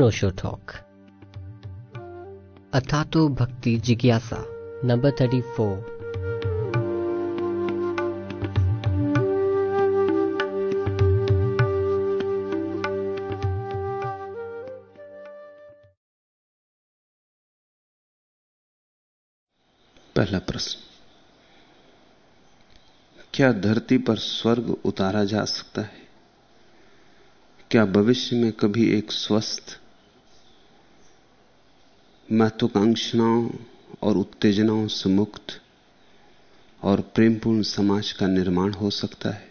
अनोशो talk अथातो भक्ति जिज्ञासा number thirty four पहला प्रश्न। क्या धरती पर स्वर्ग उतारा जा सकता है? क्या भविष्य में कभी एक स्वस्थ महत्वाकांक्षाओं और उत्तेजनाओं से मुक्त और प्रेमपूर्ण समाज का निर्माण हो सकता है।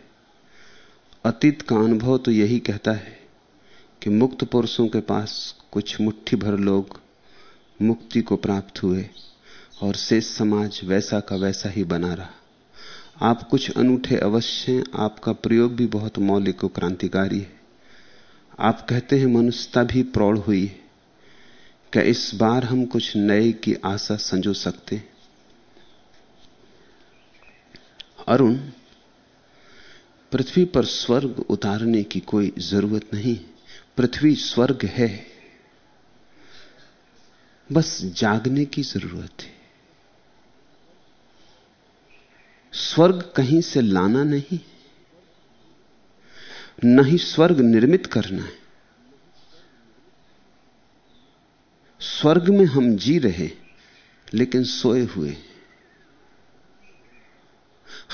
अतीत का अनुभव तो यही कहता है कि मुक्त पुरुषों के पास कुछ मुट्ठी भर लोग मुक्ति को प्राप्त हुए और शेष समाज वैसा का वैसा ही बना रहा। आप कुछ अनूठे अवश्य हैं, आपका प्रयोग भी बहुत मौलिक और क्रांतिकारी है। आप कहते हैं मनुष्यता भी प्रौढ़ हुई है। क्या इस बार हम कुछ नए की आशा संजो सकते अरुण, पृथ्वी पर स्वर्ग उतारने की कोई ज़रूरत नहीं। पृथ्वी स्वर्ग है। बस जागने की ज़रूरत है। स्वर्ग कहीं से लाना नहीं। न ही स्वर्ग निर्मित करना है। स्वर्ग में हम जी रहे, लेकिन सोए हुए।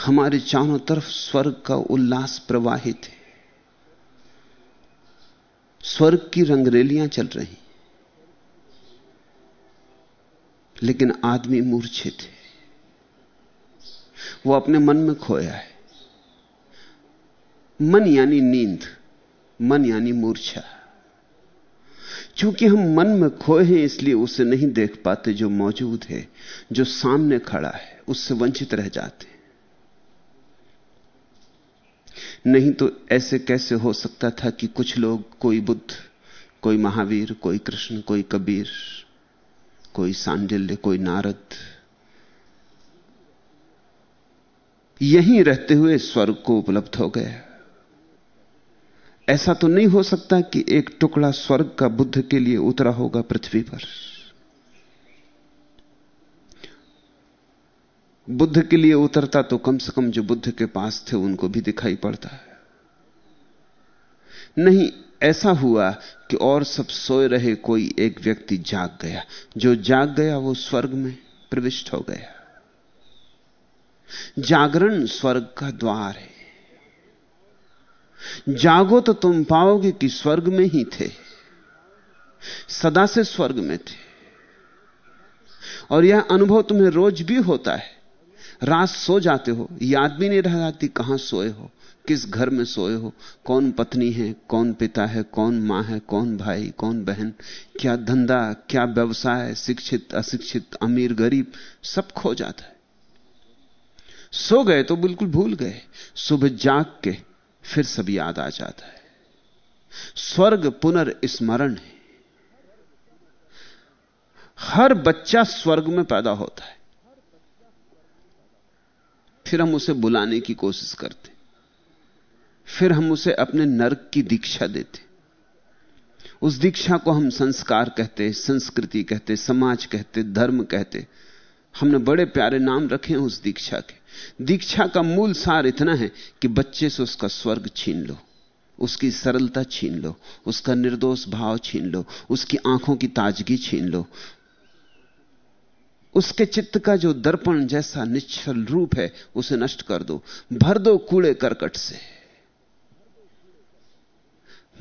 हमारे चारों तरफ़ स्वर्ग का उल्लास प्रवाहित है। स्वर्ग की रंगरेलियाँ चल रही। लेकिन आदमी मूर्छित है। वो अपने मन में खोया है। मन यानी नींद, मन यानी मूर्छा। क्योंकि हम मन में खोए हैं, इसलिए उसे नहीं देख पाते जो मौजूद है, जो सामने खड़ा है, उससे वंचित रह जाते नहीं तो ऐसे कैसे हो सकता था कि कुछ लोग, कोई बुद्ध, कोई महावीर, कोई कृष्ण, कोई कबीर, कोई सांडिल्य, कोई नारद, यहीं रहते हुए स्वर्ग को उपलब्ध हो गया। ऐसा तो नहीं हो सकता कि एक टुकड़ा स्वर्ग का बुद्ध के लिए उतरा होगा पृथ्वी पर। बुद्ध के लिए उतरता तो कम से कम जो बुद्ध के पास थे, उनको भी दिखाई पड़ता है। नहीं, ऐसा हुआ कि और सब सोए रहे, कोई एक व्यक्ति जाग गया। जो जाग गया, वो स्वर्ग में प्रविष्ट हो गया। जागरण स्वर्ग का द्वार है। जागो तो तुम पाओगे कि स्वर्ग में ही थे। सदा से स्वर्ग में थे। और यह अनुभव तुम्हें रोज भी होता है। रात सो जाते हो, याद भी नहीं रह जाती कहाँ सोए हो, किस घर में सोए हो, कौन पत्नी है, कौन पिता है, कौन माँ है, कौन भाई, कौन बहन, क्या धंधा, क्या व्यवसाय, शिक्षित, अशिक्षित, अमीर, गरीब, सब खो जाता है। सो गए तो बिल्कुल भूल गए। सुबह जाग के फिर सब याद आ जाता है। स्वर्ग पुनर्स्मरण है। हर बच्चा स्वर्ग में पैदा होता है। फिर हम उसे बुलाने की कोशिश करते। फिर हम उसे अपने नरक की दीक्षा देते। उस दीक्षा को हम संस्कार कहते, संस्कृति कहते, समाज कहते, धर्म कहते। हमने बड़े प्यारे नाम रखे हैं उस दीक्षा के। दीक्षा का मूल सार इतना है कि बच्चे से उसका स्वर्ग छीन लो, उसकी सरलता छीन लो, उसका निर्दोष भाव छीन लो, उसकी आँखों की ताजगी छीन लो। उसके चित्त का जो दर्पण जैसा निश्चल रूप है, उसे नष्ट कर दो। भर दो कूड़े करकट से।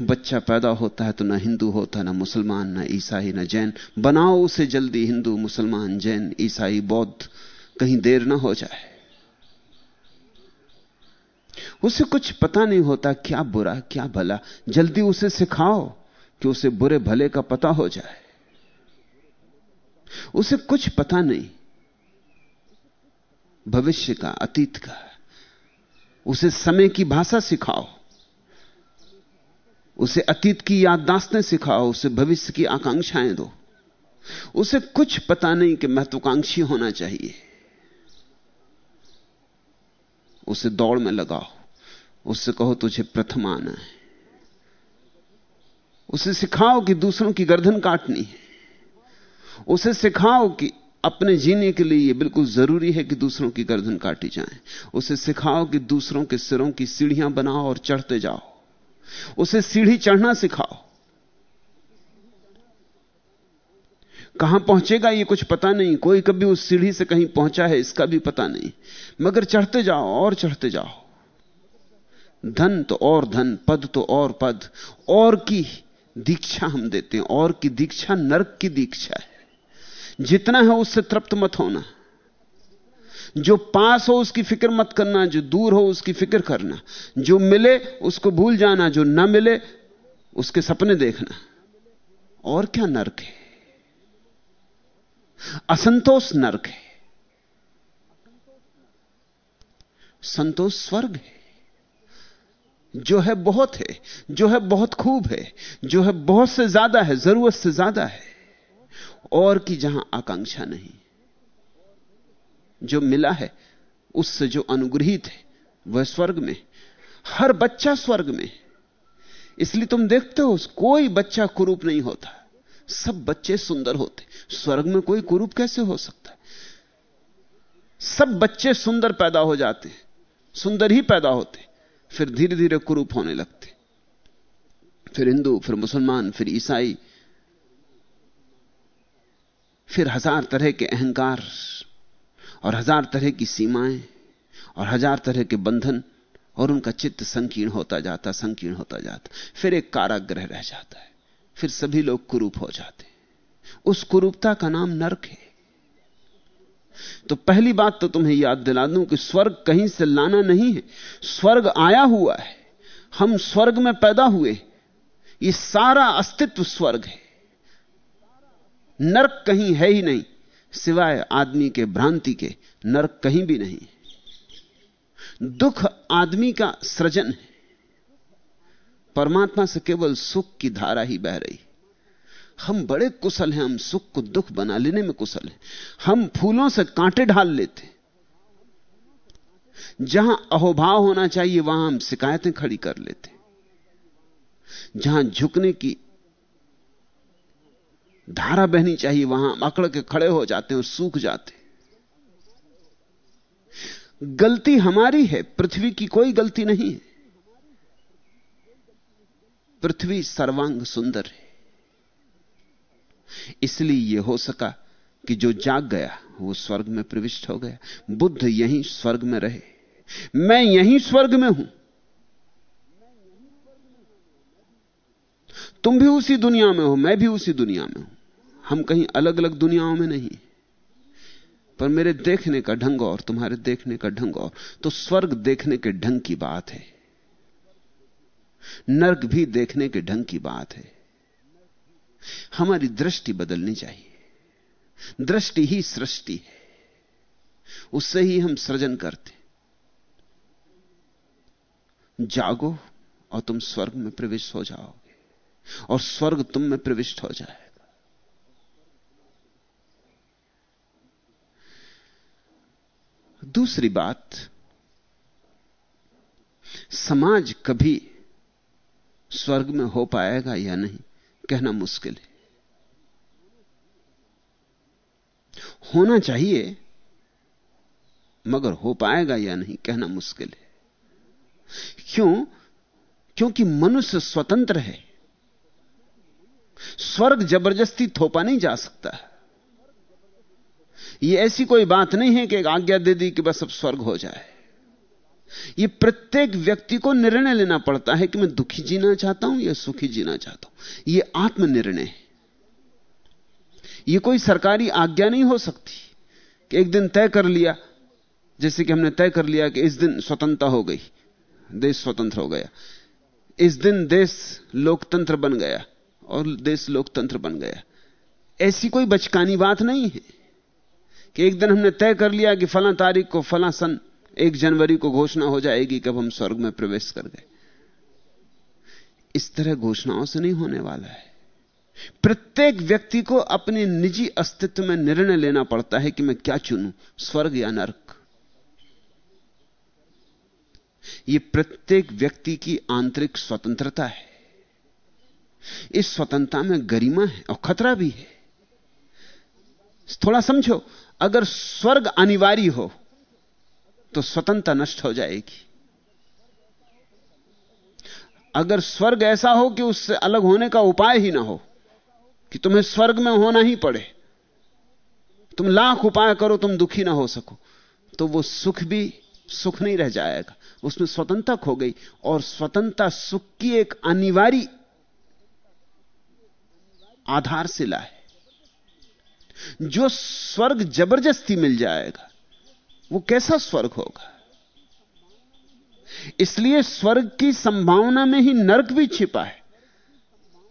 बच्चा पैदा होता है तो ना हिंदू होता, ना मुसलमान, ना ईसाई, ना जैन। बनाओ उसे जल्दी, हिंदू, मुसलमान, जैन, ईसाई, बौद्ध, कहीं देर ना हो जाए। उसे कुछ पता नहीं होता क्या बुरा, क्या भला। जल्दी उसे सिखाओ कि उसे बुरे भले का पता हो जाए। उसे कुछ पता नहीं। भविष्य का, अतीत का। उसे समय की भाषा सिखाओ। उसे अतीत की याददाश्तें सिखाओ, उसे भविष्य की आकांक्षाएँ दो। उसे कुछ पता नहीं कि महत्वाकांक्षी होना चाहिए। उसे दौड़ में लगाओ। उससे कहो तुझे प्रथम आना है। उसे सिखाओ कि दूसरों की गर्दन काटनी है। उसे सिखाओ कि अपने जीने के लिए यह बिल्कुल ज़रूरी है कि दूसरों की गर्दन काटी जाए। उसे सिखाओ कि दूसरों के सिरों की सीढ़ियाँ बनाओ और चढ़ते जाओ। उसे सीढ़ी चढ़ना सिखाओ। कहाँ पहुंचेगा ये कुछ पता नहीं। कोई कभी उस सीढ़ी से कहीं पहुँचा है, इसका भी पता नहीं। मगर चढ़ते जाओ और चढ़ते जाओ। धन तो और धन, पद तो और पद। और की दीक्षा हम देते हैं। और की दीक्षा, नरक की दीक्षा है। जितना है उससे तृप्त मत होना। जो पास हो उसकी फ़िक्र मत करना, जो दूर हो उसकी फ़िक्र करना। जो मिले उसको भूल जाना, जो न मिले उसके सपने देखना। और क्या नरक है? असंतोष नरक है। संतोष स्वर्ग है। जो है बहुत है, जो है बहुत खूब है, जो है बहुत से ज़्यादा है, ज़रूरत से ज़्यादा है। और की जहाँ आकांक्षा नहीं। जो मिला है, उससे जो अनुग्रहित है, वह स्वर्ग में, हर बच्चा स्वर्ग में। इसलिए तुम देखते हो, कोई बच्चा कुरूप नहीं होता। सब बच्चे सुंदर होते। स्वर्ग में कोई कुरूप कैसे हो सकता है? सब बच्चे सुंदर पैदा हो जाते हैं सुंदर ही पैदा होते, फिर धीरे धीरे कुरूप होने लगते। फिर हिंदू, फिर मुसलमान, फिर ईसाई, फिर हज़ार तरह के अहंकार और हज़ार तरह की सीमाएँ और हज़ार तरह के बंधन और उनका चित्त संकीर्ण होता जाता, संकीर्ण होता जाता। फिर एक काराग्रह रह जाता है। फिर सभी लोग कुरूप हो जाते उस कुरूपता का नाम नरक है। तो पहली बात तो तुम्हें याद दिला दूँ कि स्वर्ग कहीं से लाना नहीं है। स्वर्ग आया हुआ है। हम स्वर्ग में पैदा हुए ये सारा अस्तित्व स्वर्ग है। नरक कहीं है ही नहीं। सिवाय आदमी के भ्रांति के, नरक कहीं भी नहीं। दुख आदमी का सृजन है। परमात्मा से केवल सुख की धारा ही बह रही। हम बड़े कुशल हैं, हम सुख को दुख बना लेने में कुशल हैं। हम फूलों से कांटे ढाल लेते। जहाँ अहोभाव होना चाहिए, वहाँ हम शिकायतें खड़ी कर लेते। जहाँ झुकने की धारा बहनी चाहिए, वहाँ अकड़ के खड़े हो जाते हैं सूख जाते गलती हमारी है, पृथ्वी की कोई गलती नहीं है। पृथ्वी सर्वांग सुंदर है। इसलिए यह हो सका कि जो जाग गया, वो स्वर्ग में प्रविष्ट हो गया। बुद्ध यहीं स्वर्ग में रहे। मैं यहीं स्वर्ग में हूँ। तुम भी उसी दुनिया में हो, मैं भी उसी दुनिया में हूँ। हम कहीं अलग अलग दुनियाओं में नहीं। पर मेरे देखने का ढंग और, तुम्हारे देखने का ढंग और तो स्वर्ग देखने के ढंग की बात है। नर्क भी देखने के ढंग की बात है। हमारी दृष्टि बदलनी चाहिए। दृष्टि ही सृष्टि है। उससे ही हम सृजन करते जागो और तुम स्वर्ग में प्रविष्ट हो जाओगे। और स्वर्ग तुम में प्रविष्ट हो जाएगा दूसरी बात, समाज कभी स्वर्ग में हो पाएगा या नहीं, कहना मुश्किल है। होना चाहिए, मगर हो पाएगा या नहीं, कहना मुश्किल है। क्यों? क्योंकि मनुष्य स्वतंत्र है। स्वर्ग ज़बरदस्ती थोपा नहीं जा सकता। यह ऐसी कोई बात नहीं है कि एक आज्ञा दे दी कि बस अब स्वर्ग हो जाए। यह प्रत्येक व्यक्ति को निर्णय लेना पड़ता है कि मैं दुखी जीना चाहता हूँ या सुखी जीना चाहता हूँ। यह आत्मनिर्णय है। यह कोई सरकारी आज्ञा नहीं हो सकती कि एक दिन तय कर लिया, जैसे कि हमने तय कर लिया कि इस दिन स्वतंत्रता हो गई, देश स्वतंत्र हो गया। इस दिन देश लोकतंत्र बन गया और देश लोकतंत्र बन गया। ऐसी कोई बचकानी बात नहीं है। कि एक दिन हमने तय कर लिया कि फला तारीख को, फला सन, एक जनवरी को घोषणा हो जाएगी कब हम स्वर्ग में प्रवेश कर गए। इस तरह घोषणाओं से नहीं होने वाला है। प्रत्येक व्यक्ति को अपने निजी अस्तित्व में निर्णय लेना पड़ता है कि मैं क्या चुनूं, स्वर्ग या नरक। यह प्रत्येक व्यक्ति की आंतरिक स्वतंत्रता है। इस स्वतंत्रता में गरिमा है और खतरा भी है। थोड़ा समझो अगर स्वर्ग अनिवार्य हो तो स्वतंत्रता नष्ट हो जाएगी। अगर स्वर्ग ऐसा हो कि उससे अलग होने का उपाय ही ना हो, कि तुम्हें स्वर्ग में होना ही पड़े, तुम लाख उपाय करो, तुम दुखी ना हो सको तो वो सुख भी सुख नहीं रह जाएगा। उसमें स्वतंत्रता खो गई, और स्वतंत्रता सुख की एक अनिवार्य आधारशिला है। जो स्वर्ग ज़बरदस्ती मिल जाएगा, वो कैसा स्वर्ग होगा? इसलिए स्वर्ग की संभावना में ही नरक भी छिपा है।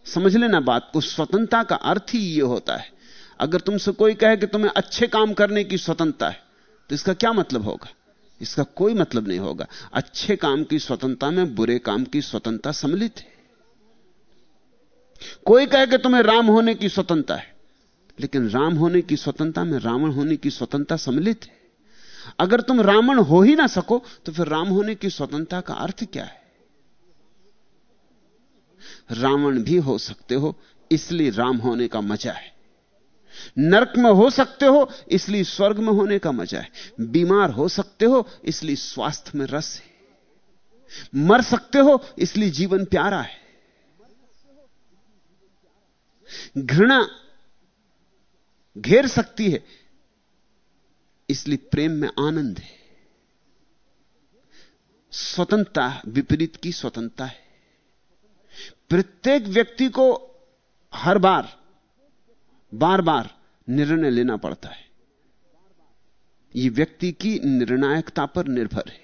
समझ लेना बात को स्वतंत्रता का अर्थ ही यह होता है। अगर तुमसे कोई कहे कि तुम्हें अच्छे काम करने की स्वतंत्रता है तो इसका क्या मतलब होगा? इसका कोई मतलब नहीं होगा। अच्छे काम की स्वतंत्रता में बुरे काम की स्वतंत्रता सम्मिलित है। कोई कहे कि तुम्हें राम होने की स्वतंत्रता है लेकिन राम होने की स्वतंत्रता में रावण होने की स्वतंत्रता सम्मिलित है। अगर तुम रावण हो ही ना सको तो फिर राम होने की स्वतंत्रता का अर्थ क्या है? रावण भी हो सकते हो, इसलिए राम होने का मज़ा है। नरक में हो सकते हो, इसलिए स्वर्ग में होने का मज़ा है। बीमार हो सकते हो, इसलिए स्वास्थ्य में रस है। मर सकते हो, इसलिए जीवन प्यारा है। घृणा घेर सकती है, इसलिए प्रेम में आनंद है। स्वतंत्रता, विपरीत की स्वतंत्रता है। प्रत्येक व्यक्ति को हर बार बार बार निर्णय लेना पड़ता है। यह व्यक्ति की निर्णायकता पर निर्भर है।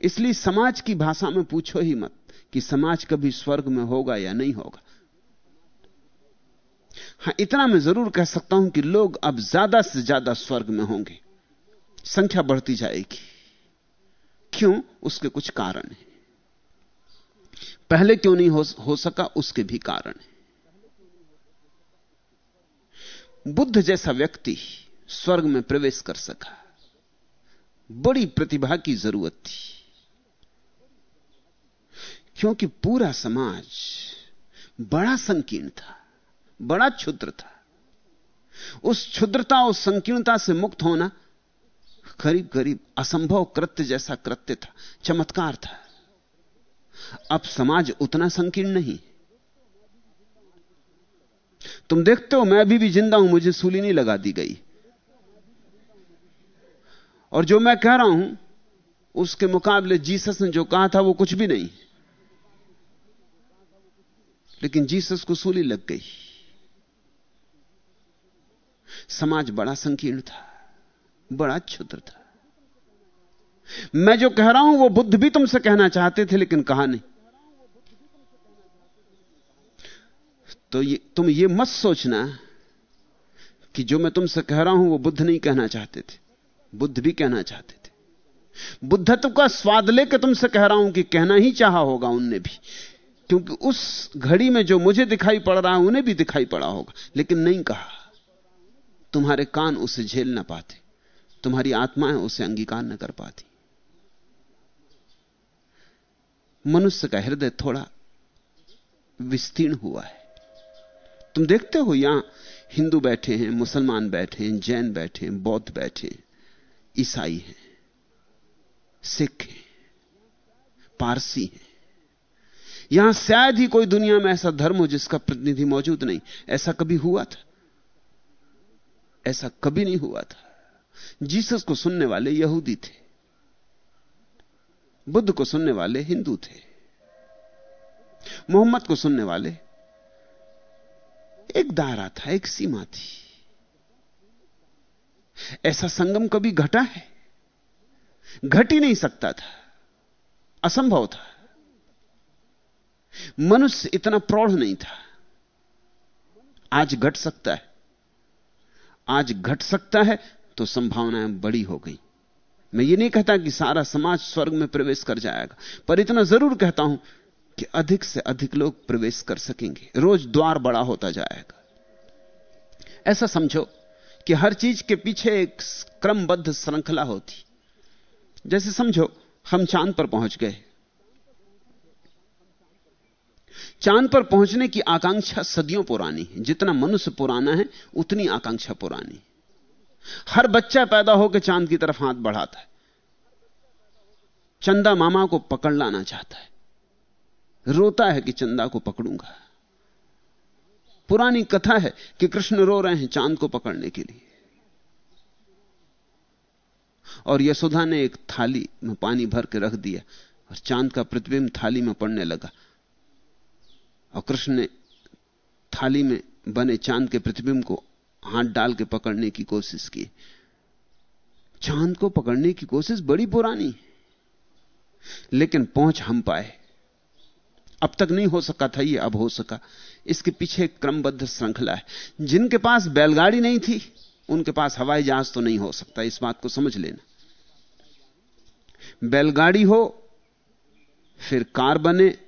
इसलिए समाज की भाषा में पूछो ही मत कि समाज कभी स्वर्ग में होगा या नहीं होगा। हाँ इतना मैं ज़रूर कह सकता हूँ कि लोग अब ज़्यादा से ज़्यादा स्वर्ग में होंगे। संख्या बढ़ती जाएगी। क्यों? उसके कुछ कारण हैं। पहले क्यों नहीं हो, हो सका? उसके भी कारण है। बुद्ध जैसा व्यक्ति स्वर्ग में प्रवेश कर सका। बड़ी प्रतिभा की ज़रूरत थी। क्योंकि पूरा समाज बड़ा संकीर्ण था। बड़ा क्षुद्र था। उस क्षुद्रता और संकीर्णता से मुक्त होना करीब करीब असंभव कृत्य जैसा कृत्य था, चमत्कार था। अब समाज उतना संकीर्ण नहीं। तुम देखते हो, मैं अभी भी ज़िंदा हूँ, मुझे सूली नहीं लगा दी गई। और जो मैं कह रहा हूँ, उसके मुकाबले जीसस ने जो कहा था, वो कुछ भी नहीं। लेकिन जीसस को सूली लग गई। समाज बड़ा संकीर्ण था, बड़ा क्षुद्र था। मैं जो कह रहा हूँ, वो बुद्ध भी तुमसे कहना चाहते थे, लेकिन कहा नहीं। तो ये, तुम ये मत सोचना कि जो मैं तुमसे कह रहा हूँ, वो बुद्ध नहीं कहना चाहते थे। बुद्ध भी कहना चाहते थे। बुद्धत्व का स्वाद लेकर तुमसे कह रहा हूँ कि कहना ही चाहा होगा उनने भी। क्योंकि उस घड़ी में जो मुझे दिखाई पड़ रहा है, उन्हें भी दिखाई पड़ा होगा, लेकिन नहीं कहा। तुम्हारे कान उसे झेल ना पाते, तुम्हारी आत्माएँ उसे अंगीकार न कर पाती। मनुष्य का हृदय थोड़ा विस्तीर्ण हुआ है। तुम देखते हो यहाँ हिंदू बैठे हैं, मुसलमान बैठे हैं, जैन बैठे हैं, बौद्ध बैठे हैं, ईसाई हैं, सिख हैं, पारसी हैं। यहाँ शायद ही कोई दुनिया में ऐसा धर्म हो जिसका प्रतिनिधि मौजूद नहीं। ऐसा कभी हुआ था? ऐसा कभी नहीं हुआ था। जीसस को सुनने वाले यहूदी थे। बुद्ध को सुनने वाले हिंदू थे। मोहम्मद को सुनने वाले एक दायरा था, एक सीमा थी। ऐसा संगम कभी घटा है? घट ही नहीं सकता था। असंभव था। मनुष्य इतना प्रौढ़ नहीं था। आज घट सकता है। आज घट सकता है तो संभावनाएँ बड़ी हो गई। मैं ये नहीं कहता कि सारा समाज स्वर्ग में प्रवेश कर जाएगा, पर इतना ज़रूर कहता हूँ कि अधिक से अधिक लोग प्रवेश कर सकेंगे। रोज द्वार बड़ा होता जाएगा। ऐसा समझो कि हर चीज़ के पीछे एक क्रमबद्ध श्रृंखला होती। जैसे समझो, हम चाँद पर पहुँच गए। चाँद पर पहुँचने की आकांक्षा सदियों पुरानी है। जितना मनुष्य पुराना है, उतनी आकांक्षा पुरानी हर बच्चा पैदा होकर चाँद की तरफ़ हाथ बढ़ाता है। चंदा मामा को पकड़ लाना चाहता है। रोता है कि चंदा को पकड़ूँगा। पुरानी कथा है कि कृष्ण रो रहे हैं चाँद को पकड़ने के लिए। और यशोधा ने एक थाली में पानी भर के रख दिया और चाँद का प्रतिबिंब थाली में पड़ने लगा। और कृष्ण ने थाली में बने चाँद के प्रतिबिंब को हाथ डाल के पकड़ने की कोशिश की। चाँद को पकड़ने की कोशिश बड़ी पुरानी लेकिन पहुँच हम पाए। अब तक नहीं हो सका था ये, अब हो सका। इसके पीछे क्रमबद्ध श्रृंखला है। जिनके पास बैलगाड़ी नहीं थी, उनके पास हवाई जहाज़ तो नहीं हो सकता। इस बात को समझ लेना। बैलगाड़ी हो, फिर कार बने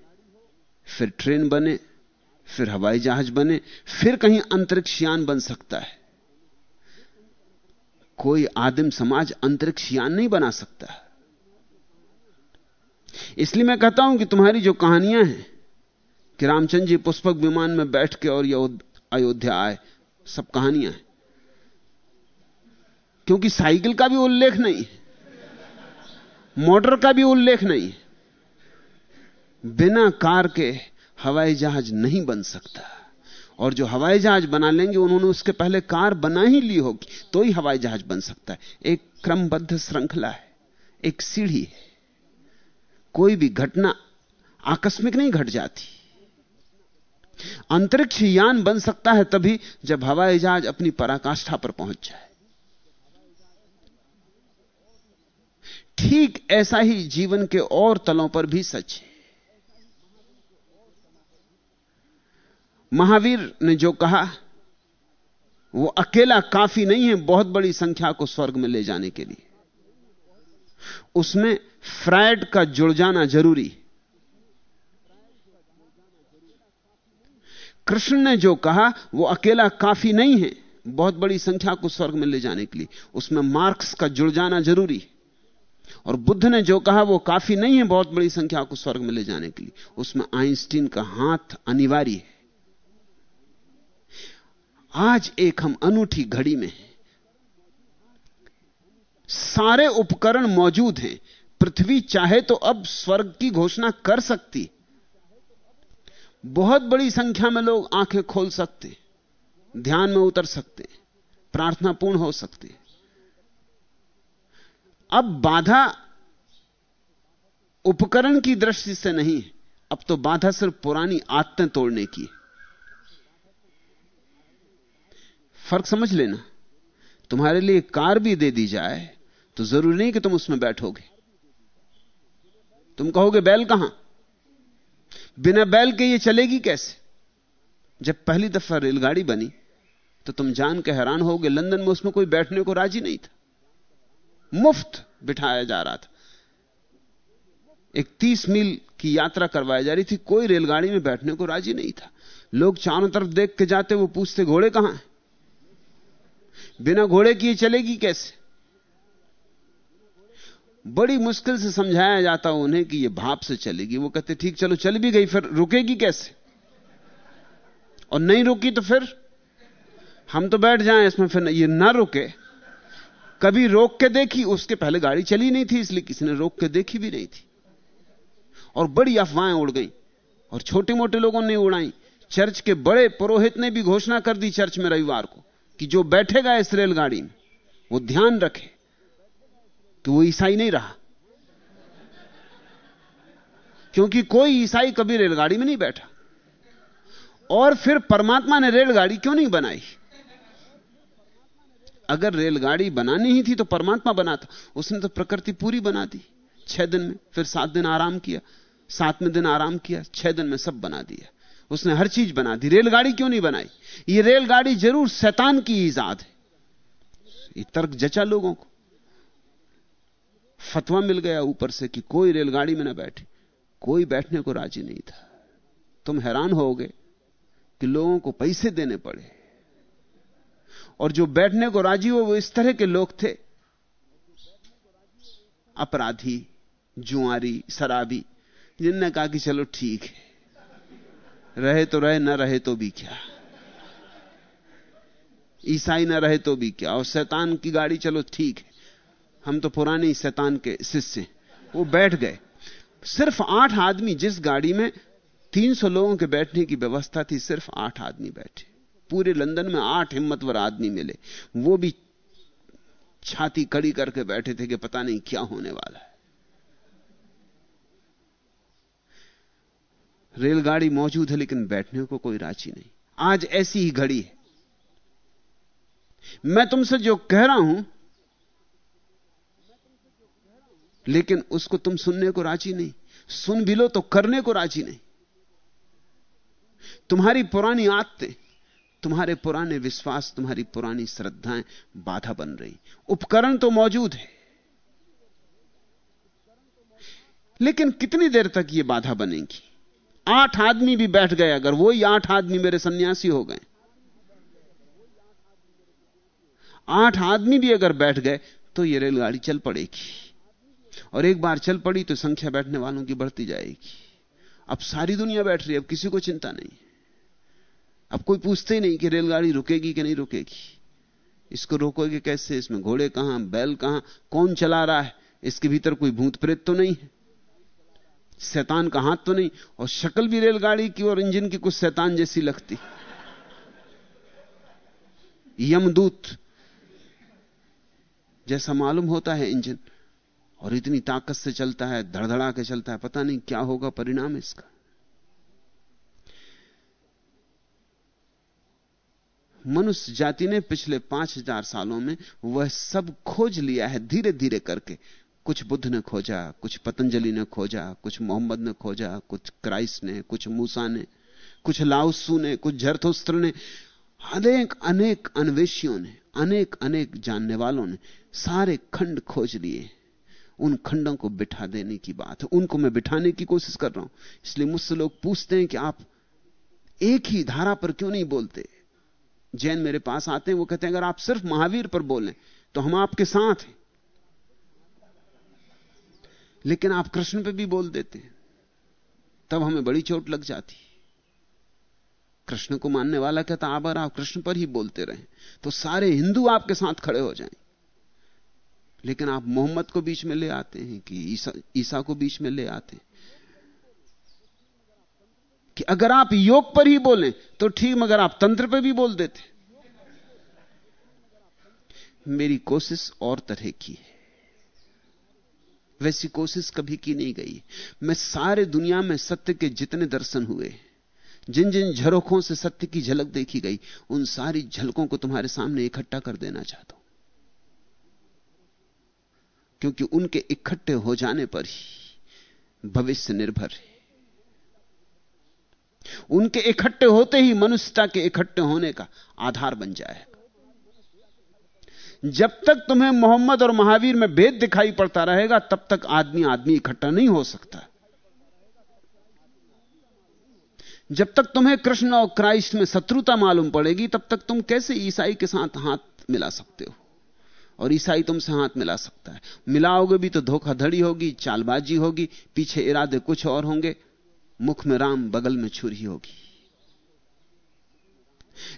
फिर ट्रेन बने, फिर हवाई जहाज़ बने, फिर कहीं अंतरिक्ष यान बन सकता है। कोई आदिम समाज अंतरिक्ष यान नहीं बना सकता। इसलिए मैं कहता हूँ कि तुम्हारी जो कहानियाँ हैं कि रामचंद्र जी पुष्पक विमान में बैठ के और अयोध्या आए, सब कहानियाँ हैं। क्योंकि साइकिल का भी उल्लेख नहीं मोटर का भी उल्लेख नहीं बिना कार के हवाई जहाज़ नहीं बन सकता। और जो हवाई जहाज़ बना लेंगे, उन्होंने उसके पहले कार बना ही ली होगी तो ही हवाई जहाज़ बन सकता है। एक क्रमबद्ध श्रृंखला है, एक सीढ़ी है। कोई भी घटना आकस्मिक नहीं घट जाती। अंतरिक्ष यान बन सकता है तभी जब हवाई जहाज़ अपनी पराकाष्ठा पर पहुँच जाए। ठीक ऐसा ही जीवन के और तलों पर भी सच है। महावीर ने जो कहा, वो अकेला काफ़ी नहीं है, बहुत बड़ी संख्या को स्वर्ग में ले जाने के लिए। उसमें फ्रायड का जुड़ जाना ज़रूरी। कृष्ण ने जो कहा, वो अकेला काफ़ी नहीं है, बहुत बड़ी संख्या को स्वर्ग में ले जाने के लिए। उसमें मार्क्स का जुड़ जाना ज़रूरी। और बुद्ध ने जो कहा, वो काफ़ी नहीं है, बहुत बड़ी संख्या को स्वर्ग में ले जाने के लिए। उसमें आइंस्टीन का हाथ अनिवार्य है। आज एक हम अनूठी घड़ी में हैं। सारे उपकरण मौजूद हैं। पृथ्वी चाहे तो अब स्वर्ग की घोषणा कर सकती। बहुत बड़ी संख्या में लोग आँखें खोल सकते, ध्यान में उतर सकते, प्रार्थना पूर्ण हो सकते। अब बाधा उपकरण की दृष्टि से नहीं, अब तो बाधा सिर्फ़ पुरानी आदतें तोड़ने की फ़र्क समझ लेना। तुम्हारे लिए कार भी दे दी जाए तो ज़रूरी नहीं कि तुम उसमें बैठोगे। तुम कहोगे, बैल कहाँ? बिना बैल के ये चलेगी कैसे? जब पहली दफ़ा रेलगाड़ी बनी तो तुम जान के हैरान होगे, लंदन में उसमें कोई बैठने को राज़ी नहीं था। मुफ़्त बिठाया जा रहा था। एक तीस मील की यात्रा करवाई जा रही थी, कोई रेलगाड़ी में बैठने को राज़ी नहीं था। लोग चारों तरफ़ देख के जाते, वो पूछते, घोड़े कहाँ हैं? बिना घोड़े की चलेगी कैसे? बड़ी मुश्किल से समझाया जाता उन्हें कि ये भाप से चलेगी। वो कहते, ठीक, चलो, चल भी गई, फिर रुकेगी कैसे? और नहीं रुकी तो फिर हम तो बैठ जाएँ, इसमें फिर ये ना रुके। कभी रोक के देखी, उसके पहले गाड़ी चली नहीं थी, इसलिए किसी ने रोक के देखी भी नहीं थी। और बड़ी अफवाहें उड़ गई, और छोटे मोटे लोगों ने उड़ाई। चर्च के बड़े पुरोहित ने भी घोषणा कर दी चर्च में रविवार को। कि जो बैठेगा इस रेलगाड़ी में, वो ध्यान रखे कि वो ईसाई नहीं रहा। क्योंकि कोई ईसाई कभी रेलगाड़ी में नहीं बैठा। और फिर परमात्मा ने रेलगाड़ी क्यों नहीं बनाई? अगर रेलगाड़ी बनानी ही थी तो परमात्मा बनाता। उसने तो प्रकृति पूरी बना दी। छह दिन में, फिर सात दिन आराम किया। सातवें दिन आराम किया, छह दिन में सब बना दिया। उसने हर चीज़ बना दी। रेलगाड़ी क्यों नहीं बनाई? ये रेलगाड़ी ज़रूर शैतान की ईजाद है। ये तर्क जचा लोगों को। फतवा मिल गया ऊपर से कि कोई रेलगाड़ी में ना बैठे। कोई बैठने को राज़ी नहीं था। तुम हैरान होगे कि लोगों को पैसे देने पड़े। और जो बैठने को राज़ी हो, वो इस तरह के लोग थे। अपराधी, जुआरी, शराबी, जिनने कहा कि चलो ठीक है। रहे तो रहे, न रहे तो भी क्या? ईसाई न रहे तो भी क्या? और शैतान की गाड़ी, चलो ठीक है। हम तो पुराने ही शैतान के शिष्य वो बैठ गए। सिर्फ़ आठ आदमी जिस गाड़ी में 300 लोगों के बैठने की व्यवस्था थी, सिर्फ़ आठ आदमी बैठे। पूरे लंदन में आठ हिम्मतवर आदमी मिले। वो भी छाती कड़ी करके बैठे थे कि पता नहीं क्या होने वाला है। रेलगाड़ी मौजूद है, लेकिन बैठने को कोई राज़ी नहीं। आज ऐसी ही घड़ी है। मैं तुमसे जो कह रहा हूँ, लेकिन उसको तुम सुनने को राज़ी नहीं। सुन भी लो तो करने को राज़ी नहीं। तुम्हारी पुरानी आदतें, तुम्हारे पुराने विश्वास, तुम्हारी पुरानी श्रद्धाएँ बाधा बन रही। उपकरण तो मौजूद है। लेकिन कितनी देर तक यह बाधा बनेगी? आठ आदमी भी बैठ गए अगर, वही आठ आदमी मेरे सन्यासी हो गए। आठ आदमी भी अगर बैठ गए तो यह रेलगाड़ी चल पड़ेगी। और एक बार चल पड़ी तो संख्या बैठने वालों की बढ़ती जाएगी। अब सारी दुनिया बैठ रही है, अब किसी को चिंता नहीं। अब कोई पूछते ही नहीं कि रेलगाड़ी रुकेगी कि नहीं रुकेगी। इसको रोकोगे कैसे? इसमें घोड़े कहाँ, बैल कहाँ, कौन चला रहा है? इसके भीतर कोई भूत प्रेत तो नहीं है। शैतान का हाथ तो नहीं, और शक्ल भी रेलगाड़ी की और इंजन की कुछ शैतान जैसी लगती। यमदूत, जैसा मालूम होता है इंजन, और इतनी ताकत से चलता है, धड़धड़ा के चलता है, पता नहीं क्या होगा परिणाम इसका। मनुष्य जाति ने पिछले पाँच हज़ार सालों में वह सब खोज लिया है धीरे धीरे करके। कुछ बुद्ध ने खोजा, कुछ पतंजलि ने खोजा, कुछ मोहम्मद ने खोजा, कुछ क्राइस्ट ने, कुछ मूसा ने, कुछ लाउसू ने, कुछ झरथोस्त्र ने, अनेक अनेक अन्वेषियों ने, अनेक अनेक जानने वालों ने सारे खंड खोज लिए। उन खंडों को बिठा देने की बात है। उनको मैं बिठाने की कोशिश कर रहा हूँ। इसलिए मुझसे लोग पूछते हैं कि आप एक ही धारा पर क्यों नहीं बोलते? जैन मेरे पास आते हैं, वो कहते हैं, अगर आप सिर्फ़ महावीर पर बोलें तो हम आपके साथ हैं। लेकिन आप कृष्ण पे भी बोल देते हैं। तब हमें बड़ी चोट लग जाती। कृष्ण को मानने वाला कहता आबर आप कृष्ण पर ही बोलते रहे तो सारे हिंदू आपके साथ खड़े हो जाएँ। लेकिन आप मोहम्मद को बीच में ले आते हैं कि ईसा ईसा को बीच में ले आते हैं। कि अगर आप योग पर ही बोलें तो ठीक, मगर आप तंत्र पर भी बोल देते मेरी कोशिश और तरह की है। वैसी कोशिश कभी की नहीं गई। मैं सारे दुनिया में सत्य के जितने दर्शन हुए जिन जिन झरोखों से सत्य की झलक देखी गई, उन सारी झलकों को तुम्हारे सामने इकट्ठा कर देना चाहता हूँ। क्योंकि उनके इकट्ठे हो जाने पर ही भविष्य निर्भर है। उनके इकट्ठे होते ही मनुष्यता के इकट्ठे होने का आधार बन जाएगा जब तक तुम्हें मोहम्मद और महावीर में भेद दिखाई पड़ता रहेगा, तब तक आदमी आदमी इकट्ठा नहीं हो सकता। जब तक तुम्हें कृष्ण और क्राइस्ट में शत्रुता मालूम पड़ेगी, तब तक तुम कैसे ईसाई के साथ हाथ मिला सकते हो? और ईसाई तुमसे हाथ मिला सकता है। मिलाओगे भी तो धोखाधड़ी होगी, चालबाजी होगी, पीछे इरादे कुछ और होंगे, मुख में राम बगल में छुरी होगी।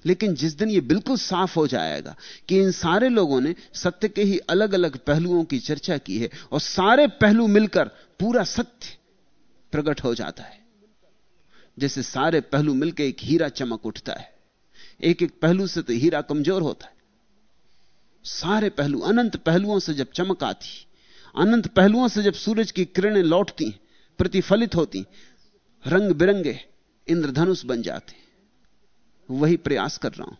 लेकिन जिस दिन यह बिल्कुल साफ़ हो जाएगा कि इन सारे लोगों ने सत्य के ही अलग अलग पहलुओं की चर्चा की है और सारे पहलू मिलकर पूरा सत्य प्रकट हो जाता है। जैसे सारे पहलू मिलकर एक हीरा चमक उठता है। एक एक पहलू से तो हीरा कमज़ोर होता है। सारे पहलू, अनंत पहलुओं से जब चमक आती, अनंत पहलुओं से जब सूरज की किरणें लौटती, प्रतिफलित होती रंग बिरंगे इंद्रधनुष बन जाते। वही प्रयास कर रहा हूँ।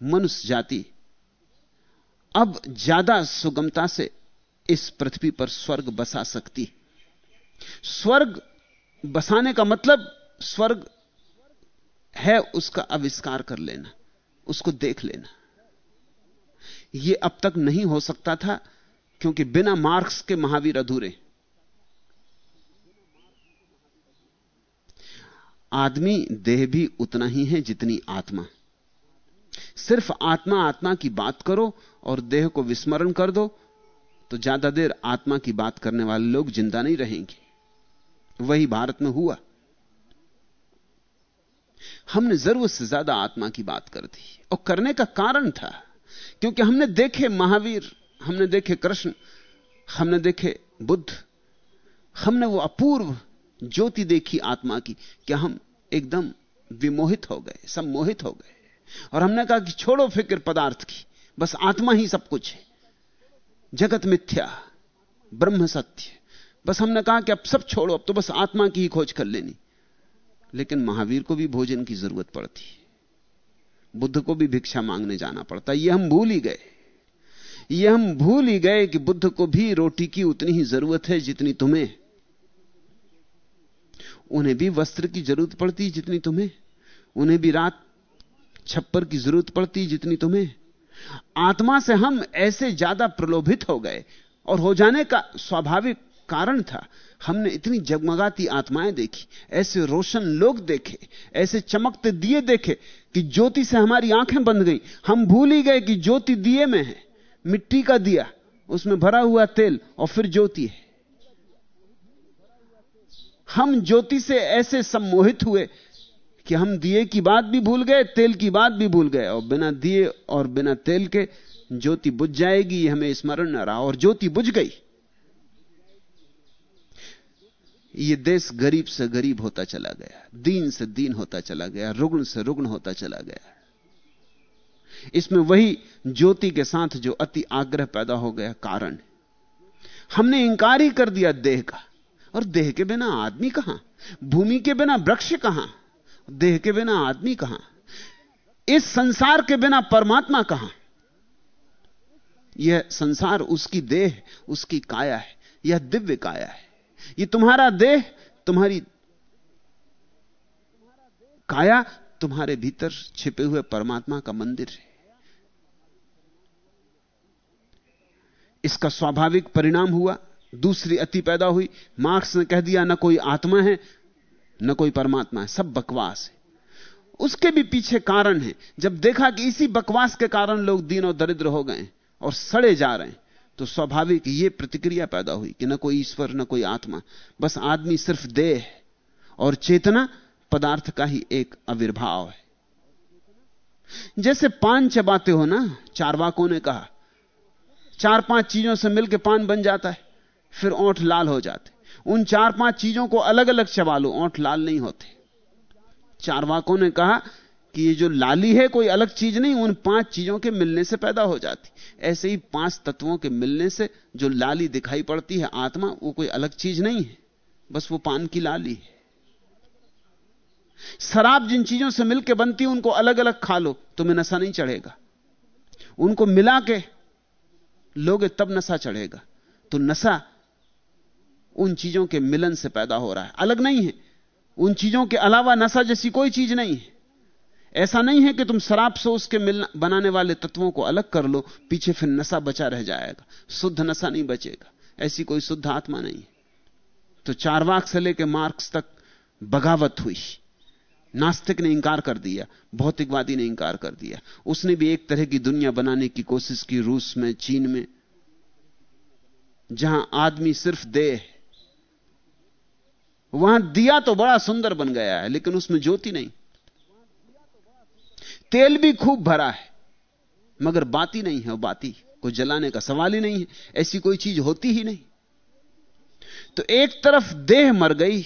मनुष्य जाति, अब ज़्यादा सुगमता से इस पृथ्वी पर स्वर्ग बसा सकती स्वर्ग बसाने का मतलब स्वर्ग है उसका आविष्कार कर लेना, उसको देख लेना। यह अब तक नहीं हो सकता था, क्योंकि बिना मार्क्स के महावीर अधूरे। आदमी देह भी उतना ही है जितनी आत्मा। सिर्फ़ आत्मा आत्मा की बात करो और देह को विस्मरण कर दो तो ज़्यादा देर आत्मा की बात करने वाले लोग ज़िंदा नहीं रहेंगे। वही भारत में हुआ। हमने ज़रूरत से ज़्यादा आत्मा की बात कर दी। और करने का कारण था, क्योंकि हमने देखे महावीर, हमने देखे कृष्ण, हमने देखे बुद्ध, हमने वो अपूर्व ज्योति देखी आत्मा की, कि हम एकदम विमोहित हो गए, सम्मोहित हो गए। और हमने कहा कि छोड़ो फ़िक्र पदार्थ की, बस आत्मा ही सब कुछ है। जगत मिथ्या, ब्रह्म सत्य। बस हमने कहा कि अब सब छोड़ो, अब तो बस आत्मा की ही खोज कर लेनी। लेकिन महावीर को भी भोजन की ज़रूरत पड़ती। बुद्ध को भी भिक्षा मांगने जाना पड़ता। यह हम भूल ही गए। यह हम भूल ही गए कि बुद्ध को भी रोटी की उतनी ही ज़रूरत है जितनी तुम्हें। उन्हें भी वस्त्र की ज़रूरत पड़ती जितनी तुम्हें। उन्हें भी रात छप्पर की ज़रूरत पड़ती जितनी तुम्हें। आत्मा से हम ऐसे ज़्यादा प्रलोभित हो गए और हो जाने का स्वाभाविक कारण था। हमने इतनी जगमगाती आत्माएँ देखी, ऐसे रोशन लोग देखे, ऐसे चमकते दिए देखे कि ज्योति से हमारी आँखें बंद गई। हम भूल ही गए कि ज्योति दिए में है, मिट्टी का दिया, उसमें भरा हुआ तेल और फिर ज्योति है। हम ज्योति से ऐसे सम्मोहित हुए कि हम दिए की बात भी भूल गए, तेल की बात भी भूल गए। और बिना दिए और बिना तेल के ज्योति बुझ जाएगी, ये हमें स्मरण न रहा। और ज्योति बुझ गई। ये देश गरीब से गरीब होता चला गया, दीन से दीन होता चला गया, रुग्ण से रुग्ण होता चला गया। इसमें वही ज्योति के साथ जो अति आग्रह पैदा हो गया कारण। हमने इंकार ही कर दिया देह का। और देह के बिना आदमी कहाँ? भूमि के बिना वृक्ष कहाँ? देह के बिना आदमी कहाँ? इस संसार के बिना परमात्मा कहाँ? यह संसार उसकी देह, उसकी काया है, यह दिव्य काया है। यह तुम्हारा देह, तुम्हारी काया, तुम्हारे भीतर छिपे हुए परमात्मा का मंदिर है। इसका स्वाभाविक परिणाम हुआ। दूसरी अति पैदा हुई। मार्क्स ने कह दिया, ना कोई आत्मा है, न कोई परमात्मा है, सब बकवास है। उसके भी पीछे कारण है। जब देखा कि इसी बकवास के कारण लोग दीन और दरिद्र हो गए और सड़े जा रहे हैं तो स्वाभाविक ये प्रतिक्रिया पैदा हुई कि न कोई ईश्वर, न कोई आत्मा, बस आदमी सिर्फ़ देह और चेतना पदार्थ का ही एक आविर्भाव है। जैसे पान चबाते हो ना चारवाकों ने कहा, चार पाँच चीज़ों से मिलकर पान बन जाता है। फिर ओंठ लाल हो जाते। उन चार पाँच चीज़ों को अलग अलग चबा लो ओंठ लाल नहीं होते। चारवाकों ने कहा कि ये जो लाली है, कोई अलग चीज़ नहीं, उन पाँच चीज़ों के मिलने से पैदा हो जाती। ऐसे ही पाँच तत्वों के मिलने से जो लाली दिखाई पड़ती है आत्मा, वो कोई अलग चीज़ नहीं है। बस वो पान की लाली है। शराब जिन चीज़ों से मिलकर बनती, उनको अलग अलग खा लो, तुम्हें नशा नहीं चढ़ेगा। उनको मिला के लोगे, तब नशा चढ़ेगा। तो नशा उन चीज़ों के मिलन से पैदा हो रहा है। अलग नहीं है। उन चीज़ों के अलावा नशा जैसी कोई चीज़ नहीं है। ऐसा नहीं है कि तुम शराब से उसके मिलना, बनाने वाले तत्वों को अलग कर लो, पीछे फिर नशा बचा रह जाएगा। शुद्ध नशा नहीं बचेगा। ऐसी कोई शुद्ध आत्मा नहीं है। तो चारवाक से लेकर मार्क्स तक बगावत हुई। नास्तिक ने इंकार कर दिया। भौतिकवादी ने इंकार कर दिया। उसने भी एक तरह की दुनिया बनाने की कोशिश की रूस में, चीन में, जहाँ आदमी सिर्फ़ देह वहाँ दिया तो बड़ा सुंदर बन गया है, लेकिन उसमें ज्योति नहीं। तेल भी खूब भरा है, मगर बाती नहीं है बाती को जलाने का सवाल ही नहीं है, ऐसी कोई चीज़ होती ही नहीं। तो एक तरफ़ देह मर गई,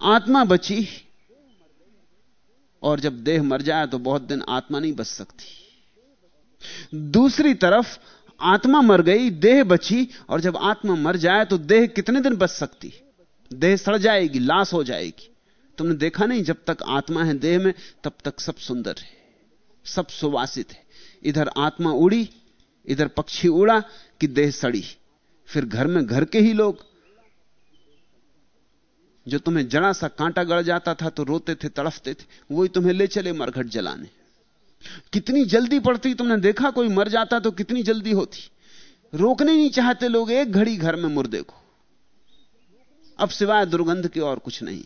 आत्मा बची, और जब देह मर जाए तो बहुत दिन आत्मा नहीं बच सकती। दूसरी तरफ़ आत्मा मर गई, देह बची, और जब आत्मा मर जाए तो देह कितने दिन बच सकती? देह सड़ जाएगी, लाश हो जाएगी। तुमने देखा नहीं, जब तक आत्मा है देह में, तब तक सब सुंदर है, सब सुवासित है। इधर आत्मा उड़ी, इधर पक्षी उड़ा कि देह सड़ी। फिर घर में घर के ही लोग, जो तुम्हें जड़ा सा कांटा गड़ जाता था तो रोते थे, तड़फते थे, वही तुम्हें ले चले मरघट जलाने। कितनी जल्दी पड़ती, तुमने देखा कोई मर जाता तो कितनी जल्दी होती। रोकने नहीं चाहते लोग, एक घड़ी घर में मुर्दे को। अब सिवाय दुर्गंध के और कुछ नहीं।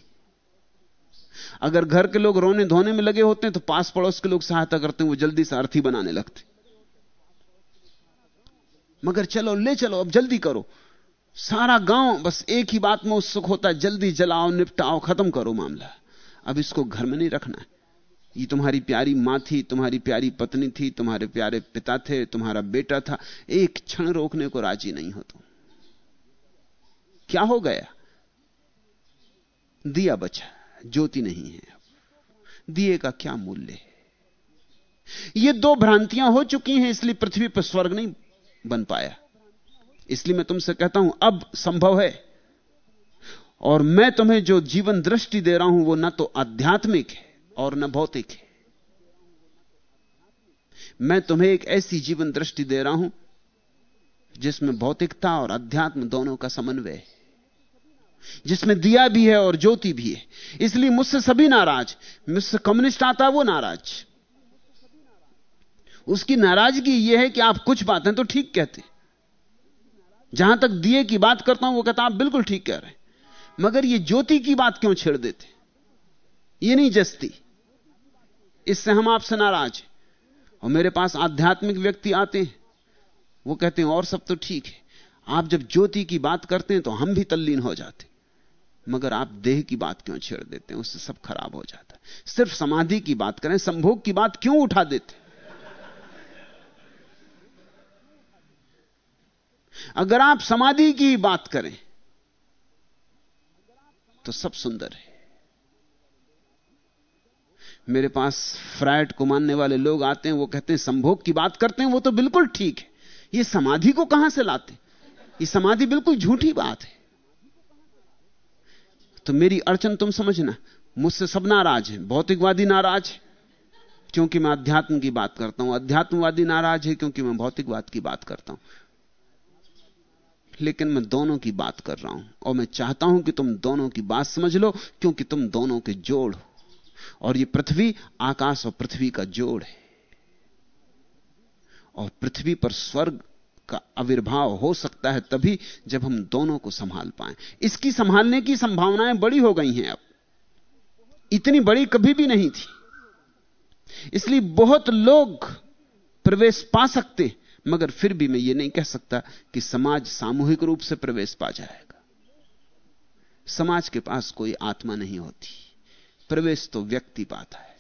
अगर घर के लोग रोने धोने में लगे होते हैं तो पास पड़ोस के लोग सहायता करते हैं, वो जल्दी से अर्थी बनाने लगते। मगर चलो, ले चलो, अब जल्दी करो। सारा गाँव, बस एक ही बात में उत्सुक होता है, जल्दी जलाओ, निपटाओ, खत्म करो मामला। अब इसको घर में नहीं रखना ये तुम्हारी प्यारी माँ थी, तुम्हारी प्यारी पत्नी थी, तुम्हारे प्यारे पिता थे, तुम्हारा बेटा था, एक क्षण रोकने को राज़ी नहीं हो तुम। क्या हो गया? दिया बचा, ज्योति नहीं है। दिए का क्या मूल्य है? ये दो भ्रांतियाँ हो चुकी हैं, इसलिए पृथ्वी पर स्वर्ग नहीं बन पाया। इसलिए मैं तुमसे कहता हूँ, अब संभव है। और मैं तुम्हें जो जीवन दृष्टि दे रहा हूँ, वो ना तो आध्यात्मिक है और ना भौतिक है। मैं तुम्हें एक ऐसी जीवन दृष्टि दे रहा हूँ, जिसमें भौतिकता और अध्यात्म दोनों का समन्वय है। जिसमें दिया भी है और ज्योति भी है। इसलिए मुझसे सभी नाराज़। मुझसे कम्युनिस्ट आता है, वो नाराज़। उसकी नाराज़गी यह है कि आप कुछ बातें तो ठीक कहते जहाँ तक दिए की बात करता हूँ, वो कहता आप बिल्कुल ठीक कह रहे हैं। मगर ये ज्योति की बात क्यों छेड़ देते? ये नहीं जस्ती। इससे हम आपसे नाराज़ हैं। और मेरे पास आध्यात्मिक व्यक्ति आते हैं। वो कहते हैं, और सब तो ठीक है। आप जब ज्योति की बात करते हैं तो हम भी तल्लीन हो जाते मगर आप देह की बात क्यों छेड़ देते हैं? उससे सब खराब हो जाता है। सिर्फ़ समाधि की बात करें, संभोग की बात क्यों उठा देते अगर आप समाधि की बात करें तो सब सुंदर है। मेरे पास फ्राइड को मानने वाले लोग आते हैं, वो कहते हैं, संभोग की बात करते हैं, वो तो बिल्कुल ठीक है। ये समाधि को कहाँ से लाते ये समाधि बिल्कुल झूठी बात है। तो मेरी अड़चन तुम समझना। मुझसे सब नाराज़ हैं। भौतिकवादी नाराज़ है। क्योंकि मैं अध्यात्म की बात करता हूँ। अध्यात्मवादी नाराज़ है क्योंकि मैं भौतिकवाद की बात करता हूँ। लेकिन मैं दोनों की बात कर रहा हूँ। और मैं चाहता हूँ कि तुम दोनों की बात समझ लो, क्योंकि तुम दोनों के जोड़ हो। और ये पृथ्वी, आकाश और पृथ्वी का जोड़ है। और पृथ्वी पर स्वर्ग का आविर्भाव हो सकता है तभी जब हम दोनों को संभाल पाएँ। इसकी संभालने की संभावनाएँ बड़ी हो गई हैं अब। इतनी बड़ी कभी भी नहीं थी। इसलिए बहुत लोग प्रवेश पा सकते, मगर फिर भी मैं ये नहीं कह सकता कि समाज सामूहिक रूप से प्रवेश पा जाएगा। समाज के पास कोई आत्मा नहीं होती। प्रवेश तो व्यक्ति पाता है।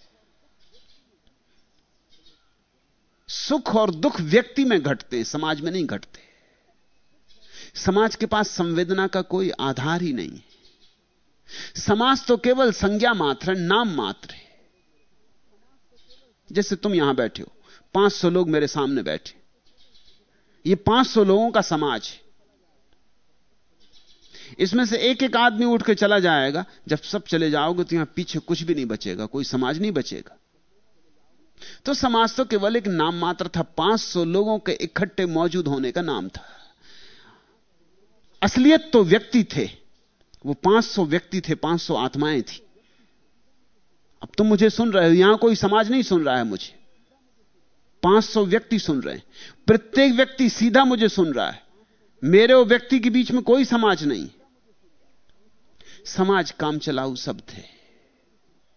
सुख और दुख व्यक्ति में घटते हैं, समाज में नहीं घटते। समाज के पास संवेदना का कोई आधार ही नहीं समाज तो केवल संज्ञा मात्र नाम मात्र है। जैसे तुम यहाँ बैठे हो 500 लोग मेरे सामने बैठे। ये 500 लोगों का समाज है। इसमें से एक एक आदमी उठ के चला जाएगा, जब सब चले जाओगे तो यहाँ पीछे कुछ भी नहीं बचेगा, कोई समाज नहीं बचेगा। तो समाज तो केवल एक नाम मात्र था 500 लोगों के इकट्ठे मौजूद होने का नाम था। असलियत तो व्यक्ति थे, वो 500 व्यक्ति थे 500 आत्माएँ थी। अब तुम मुझे सुन रहे हो, यहाँ कोई समाज नहीं सुन रहा है मुझे। 500 व्यक्ति सुन रहे हैं। प्रत्येक व्यक्ति सीधा मुझे सुन रहा है। मेरे और व्यक्ति के बीच में कोई समाज नहीं। समाज काम चलाऊ शब्द है।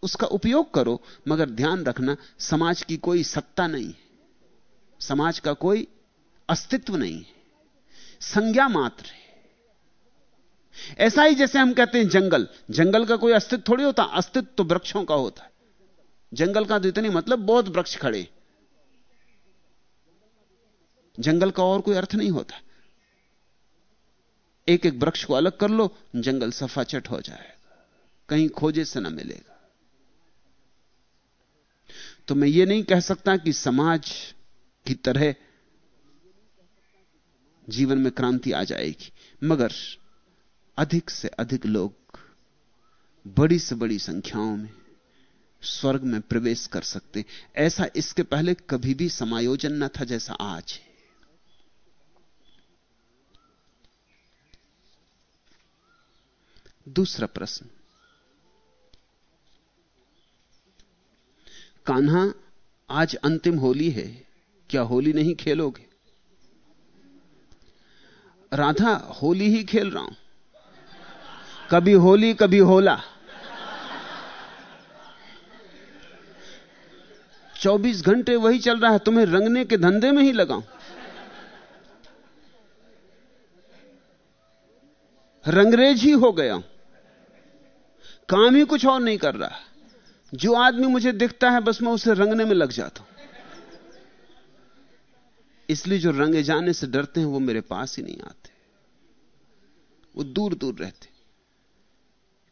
उसका उपयोग करो, मगर ध्यान रखना, समाज की कोई सत्ता नहीं है। समाज का कोई अस्तित्व नहीं है। संज्ञा मात्र है। ऐसा ही जैसे हम कहते हैं जंगल। जंगल का कोई अस्तित्व थोड़ी होता, अस्तित्व तो वृक्षों का होता है। जंगल का तो इतनी मतलब बहुत वृक्ष खड़े। जंगल का और कोई अर्थ नहीं होता। एक एक वृक्ष को अलग कर लो, जंगल सफाचट हो जाएगा। कहीं खोजे से ना मिलेगा। तो मैं ये नहीं कह सकता कि समाज की तरह जीवन में क्रांति आ जाएगी, मगर अधिक से अधिक लोग बड़ी से बड़ी संख्याओं में स्वर्ग में प्रवेश कर सकते ऐसा इसके पहले कभी भी समायोजन न था जैसा आज है। दूसरा प्रश्न कान्हा, आज अंतिम होली है, क्या होली नहीं खेलोगे? राधा, होली ही खेल रहा हूँ। कभी होली, कभी होला। 24 घंटे वही चल रहा है, तुम्हें रंगने के धंधे में ही लगाऊँ। रंगरेज ही हो गया काम ही कुछ और नहीं कर रहा। जो आदमी मुझे दिखता है, बस मैं उसे रंगने में लग जाता हूँ। इसलिए जो रंगे जाने से डरते हैं, वो मेरे पास ही नहीं आते। वो दूर दूर रहते।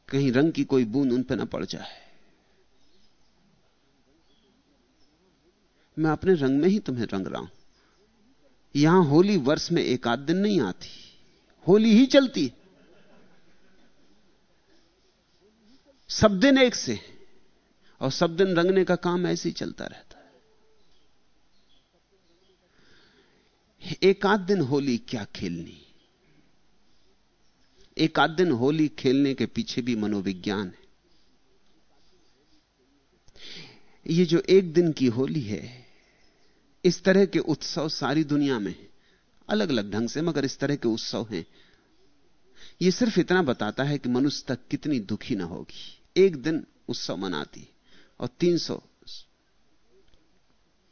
कहीं रंग की कोई बूंद उन पर ना पड़ जाए। मैं अपने रंग में ही तुम्हें रंग रहा हूँ। यहाँ होली वर्ष में एक आध दिन नहीं आती। होली ही चलती सब दिन एक से और सब दिन रंगने का काम ऐसे ही चलता रहता है। एक आध दिन होली क्या खेलनी? एक आध दिन होली खेलने के पीछे भी मनोविज्ञान है। ये जो एक दिन की होली है, इस तरह के उत्सव सारी दुनिया में अलग अलग ढंग से, मगर इस तरह के उत्सव हैं। यह सिर्फ़ इतना बताता है कि मनुष्य तक कितनी दुखी ना होगी। एक दिन उत्सव मनाती और तीन सौ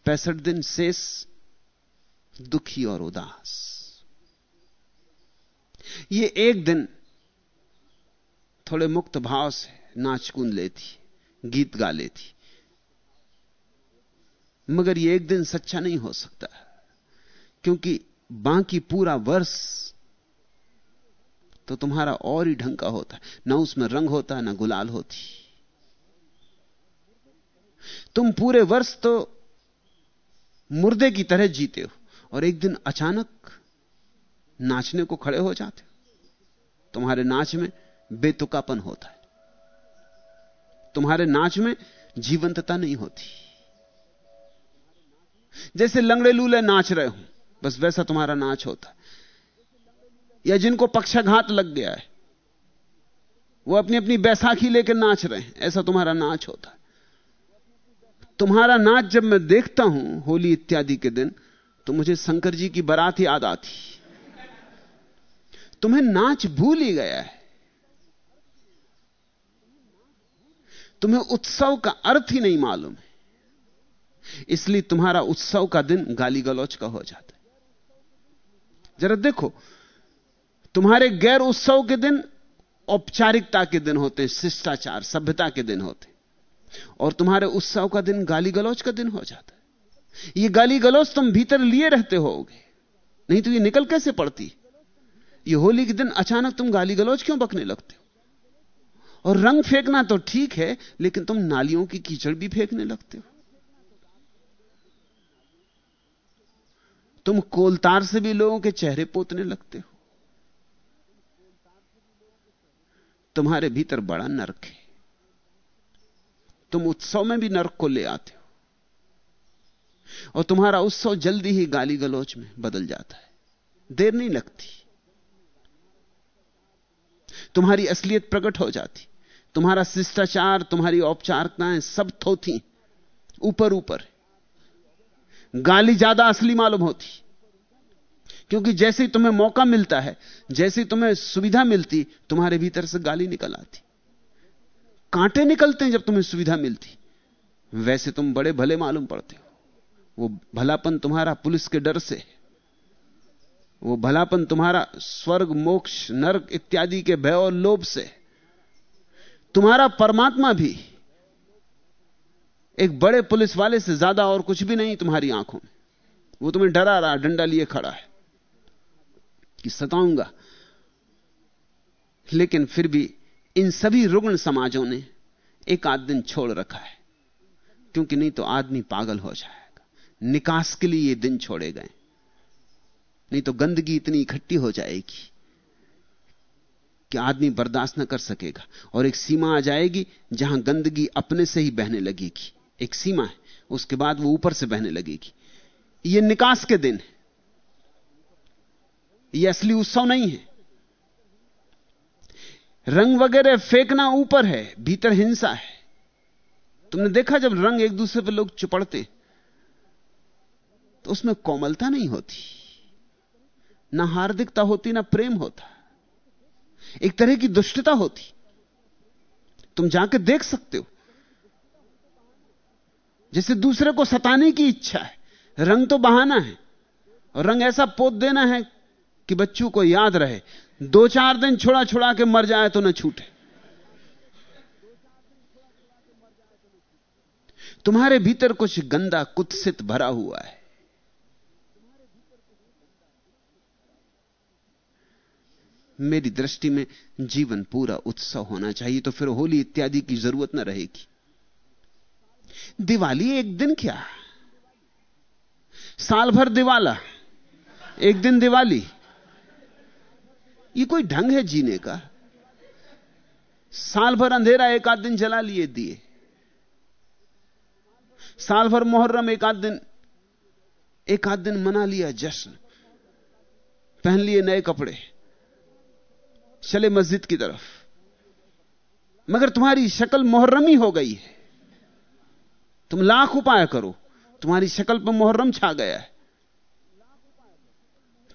पैंसठ दिन शेष, दुखी और उदास। ये एक दिन थोड़े मुक्त भाव से नाच कूद लेती, गीत गा लेती। मगर ये एक दिन सच्चा नहीं हो सकता, क्योंकि बाकी पूरा वर्ष तो तुम्हारा और ही ढंग का होता है ना उसमें रंग होता, ना गुलाल होती। तुम पूरे वर्ष तो मुर्दे की तरह जीते हो और एक दिन अचानक नाचने को खड़े हो जाते हो। तुम्हारे नाच में बेतुकापन होता है। तुम्हारे नाच में जीवंतता नहीं होती। जैसे लंगड़े लूले नाच रहे हो, बस वैसा तुम्हारा नाच होता है। या जिनको पक्षाघात लग गया है, वो अपनी अपनी बैसाखी लेकर नाच रहे हैं, ऐसा तुम्हारा नाच होता तुम्हारा नाच जब मैं देखता हूँ होली इत्यादि के दिन तो मुझे शंकर जी की बारात याद आती। तुम्हें नाच भूल ही गया है। तुम्हें उत्सव का अर्थ ही नहीं मालूम है। इसलिए तुम्हारा उत्सव का दिन गाली गलौच का हो जाता है। जरा देखो, तुम्हारे गैर उत्सव के दिन औपचारिकता के दिन होते हैं, शिष्टाचार, सभ्यता के दिन होते और तुम्हारे उत्सव का दिन गाली गलौज का दिन हो जाता है। ये गाली गलौज तुम भीतर लिए रहते होगे। नहीं तो ये निकल कैसे पड़ती? ये होली के दिन अचानक तुम गाली गलौज क्यों बकने लगते हो? और रंग फेंकना तो ठीक है, लेकिन तुम नालियों की कीचड़ भी फेंकने लगते हो। तुम कोलतार से भी लोगों के चेहरे पोतने लगते हो। तुम्हारे भीतर बड़ा नरक है। तुम उत्सव में भी नरक को ले आते हो। और तुम्हारा उत्सव जल्दी ही गाली गलोच में बदल जाता है। देर नहीं लगती। तुम्हारी असलियत प्रकट हो जाती। तुम्हारा शिष्टाचार, तुम्हारी औपचारिकताएँ सब थोथी। ऊपर ऊपर। गाली ज़्यादा असली मालूम होती। क्योंकि जैसे ही तुम्हें मौका मिलता है, जैसे ही तुम्हें सुविधा मिलती, तुम्हारे भीतर से गाली निकल आती। कांटे निकलते हैं जब तुम्हें सुविधा मिलती। वैसे तुम बड़े भले मालूम पड़ते हो। वो भलापन तुम्हारा पुलिस के डर से वो भलापन तुम्हारा स्वर्ग, मोक्ष, नर्क इत्यादि के भय और लोभ से तुम्हारा परमात्मा भी एक बड़े पुलिस वाले से ज़्यादा और कुछ भी नहीं तुम्हारी आँखों में। वो तुम्हें डरा रहा डंडा लिए खड़ा है कि सताऊँगा। लेकिन फिर भी इन सभी रुग्ण समाजों ने एक आध दिन छोड़ रखा है, क्योंकि नहीं तो आदमी पागल हो जाएगा। निकास के लिए ये दिन छोड़े गए। नहीं तो गंदगी इतनी इकट्ठी हो जाएगी कि आदमी बर्दाश्त न कर सकेगा। और एक सीमा आ जाएगी जहाँ गंदगी अपने से ही बहने लगेगी। एक सीमा है, उसके बाद वो ऊपर से बहने लगेगी। ये निकास के दिन है। ये असली उत्सव नहीं है। रंग वगैरह फेंकना ऊपर है, भीतर हिंसा है। तुमने देखा जब रंग एक दूसरे पर लोग चुपड़ते तो उसमें कोमलता नहीं होती। ना हार्दिकता होती, ना प्रेम होता। एक तरह की दुष्टता होती। तुम जाके देख सकते हो। जैसे दूसरे को सताने की इच्छा है। रंग तो बहाना है, और रंग ऐसा पोत देना है कि बच्चों को याद रहे। दो चार दिन छुड़ा छुड़ा के मर जाए तो न छूटे। तुम्हारे भीतर कुछ गंदा कुत्सित भरा हुआ है। मेरी दृष्टि में जीवन पूरा उत्सव होना चाहिए तो फिर होली इत्यादि की ज़रूरत न रहेगी। दिवाली एक दिन क्या? साल भर दिवाला, एक दिन दिवाली। ये कोई ढंग है जीने का? साल भर अंधेरा एक आध दिन जला लिए दिए। साल भर मोहर्रम एक आध दिन, एक आध दिन मना लिया जश्न। पहन लिए नए कपड़े। चले मस्जिद की तरफ़। मगर तुम्हारी शक्ल मोहर्रम ही गई है। तुम लाख उपाय करो। तुम्हारी शक्ल पर मोहर्रम छा गया है।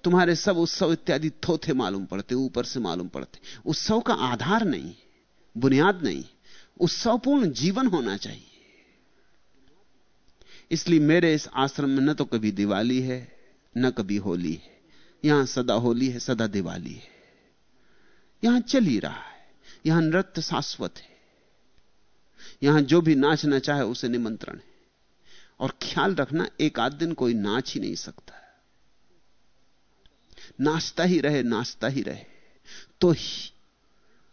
तुम्हारे सब उत्सव इत्यादि थोथे मालूम पड़ते, ऊपर से मालूम पड़ते। उत्सव का आधार नहीं, बुनियाद नहीं, उत्सवपूर्ण जीवन होना चाहिए। इसलिए मेरे इस आश्रम में न तो कभी दिवाली है, न कभी होली है। यहाँ सदा होली है, सदा दिवाली है। यहाँ चल ही रहा है, यहाँ नृत्य शाश्वत है। यहाँ जो भी नाचना चाहे उसे निमंत्रण है। और ख्याल रखना, एक आध दिन कोई नाच ही नहीं सकता नाचता ही रहे, नाचता ही रहे तो ही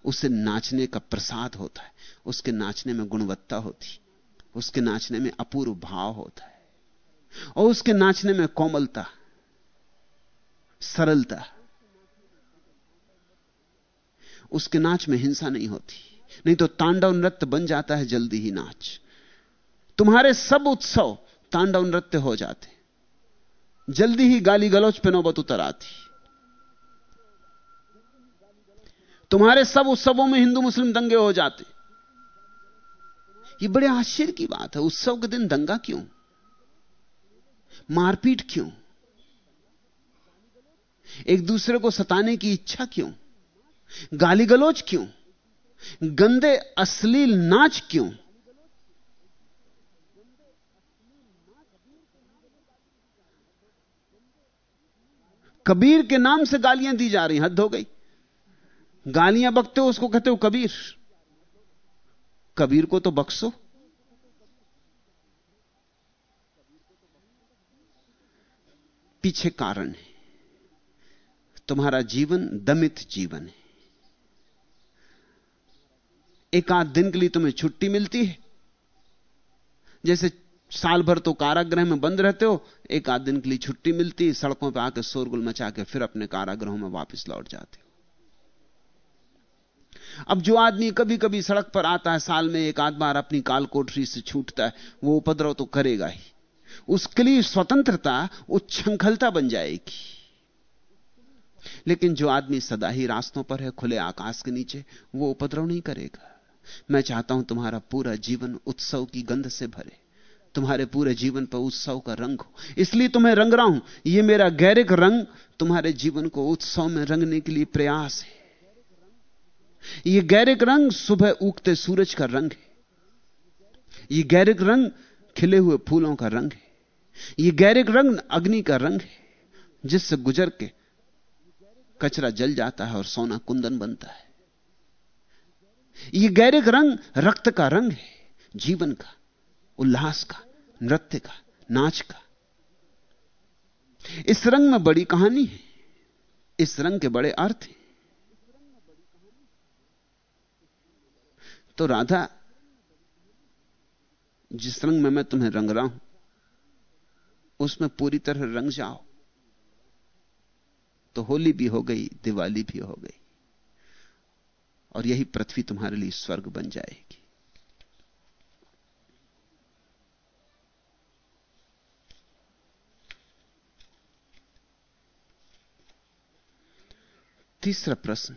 उसे नाचने का प्रसाद होता है। उसके नाचने में गुणवत्ता होती, उसके नाचने में अपूर्व भाव होता है, और उसके नाचने में कोमलता, सरलता। उसके नाच में हिंसा नहीं होती, नहीं तो तांडव नृत्य बन जाता है जल्दी ही नाच। तुम्हारे सब उत्सव तांडव नृत्य हो जाते, जल्दी ही गाली गलौच पे नौबत उतर आती। तुम्हारे सब उत्सवों में हिंदू मुस्लिम दंगे हो जाते। ये बड़े आश्चर्य की बात है, उत्सव के दिन दंगा क्यों? मारपीट क्यों? एक दूसरे को सताने की इच्छा क्यों? गाली गलोच क्यों? गंदे, अश्लील नाच क्यों? कबीर के नाम से गालियाँ दी जा रही हद हो गई। गालियाँ बकते हो, उसको कहते हो कबीर। कबीर को तो बख्शो। पीछे कारण है। तुम्हारा जीवन दमित जीवन है। एक आध दिन के लिए तुम्हें छुट्टी मिलती है। जैसे साल भर तो कारागृह में बंद रहते हो, एक आध दिन के लिए छुट्टी मिलती है, सड़कों पर आकर शोरगुल मचा के फिर अपने कारागृहों में वापस लौट जाते हो। अब जो आदमी कभी कभी सड़क पर आता है, साल में एक आध बार अपनी काल कोठरी से छूटता है, वो उपद्रव तो करेगा ही। उसके लिए स्वतंत्रता, उच्छृंखलता बन जाएगी। लेकिन जो आदमी सदा ही रास्तों पर है, खुले आकाश के नीचे, वो उपद्रव नहीं करेगा। मैं चाहता हूँ तुम्हारा पूरा जीवन उत्सव की गंध से भरे। तुम्हारे पूरे जीवन पर उत्सव का रंग हो। इसलिए तुम्हें रंग रहा हूँ। यह मेरा गैरिक रंग तुम्हारे जीवन को उत्सव में रंगने के लिए प्रयास है। यह गैरिक रंग सुबह उगते सूरज का रंग है। यह गैरिक रंग खिले हुए फूलों का रंग है। यह गैरिक रंग अग्नि का रंग है, जिससे गुजर के कचरा जल जाता है और सोना कुंदन बनता है। यह गैरिक रंग रक्त का रंग है, जीवन का, उल्लास का, नृत्य का, नाच का। इस रंग में बड़ी कहानी है। इस रंग के बड़े अर्थ हैं। तो राधा, जिस रंग में मैं तुम्हें रंग रहा हूँ, उसमें पूरी तरह रंग जाओ। तो होली भी हो गई, दिवाली भी हो गई, और यही पृथ्वी तुम्हारे लिए स्वर्ग बन जाएगी। तीसरा प्रश्न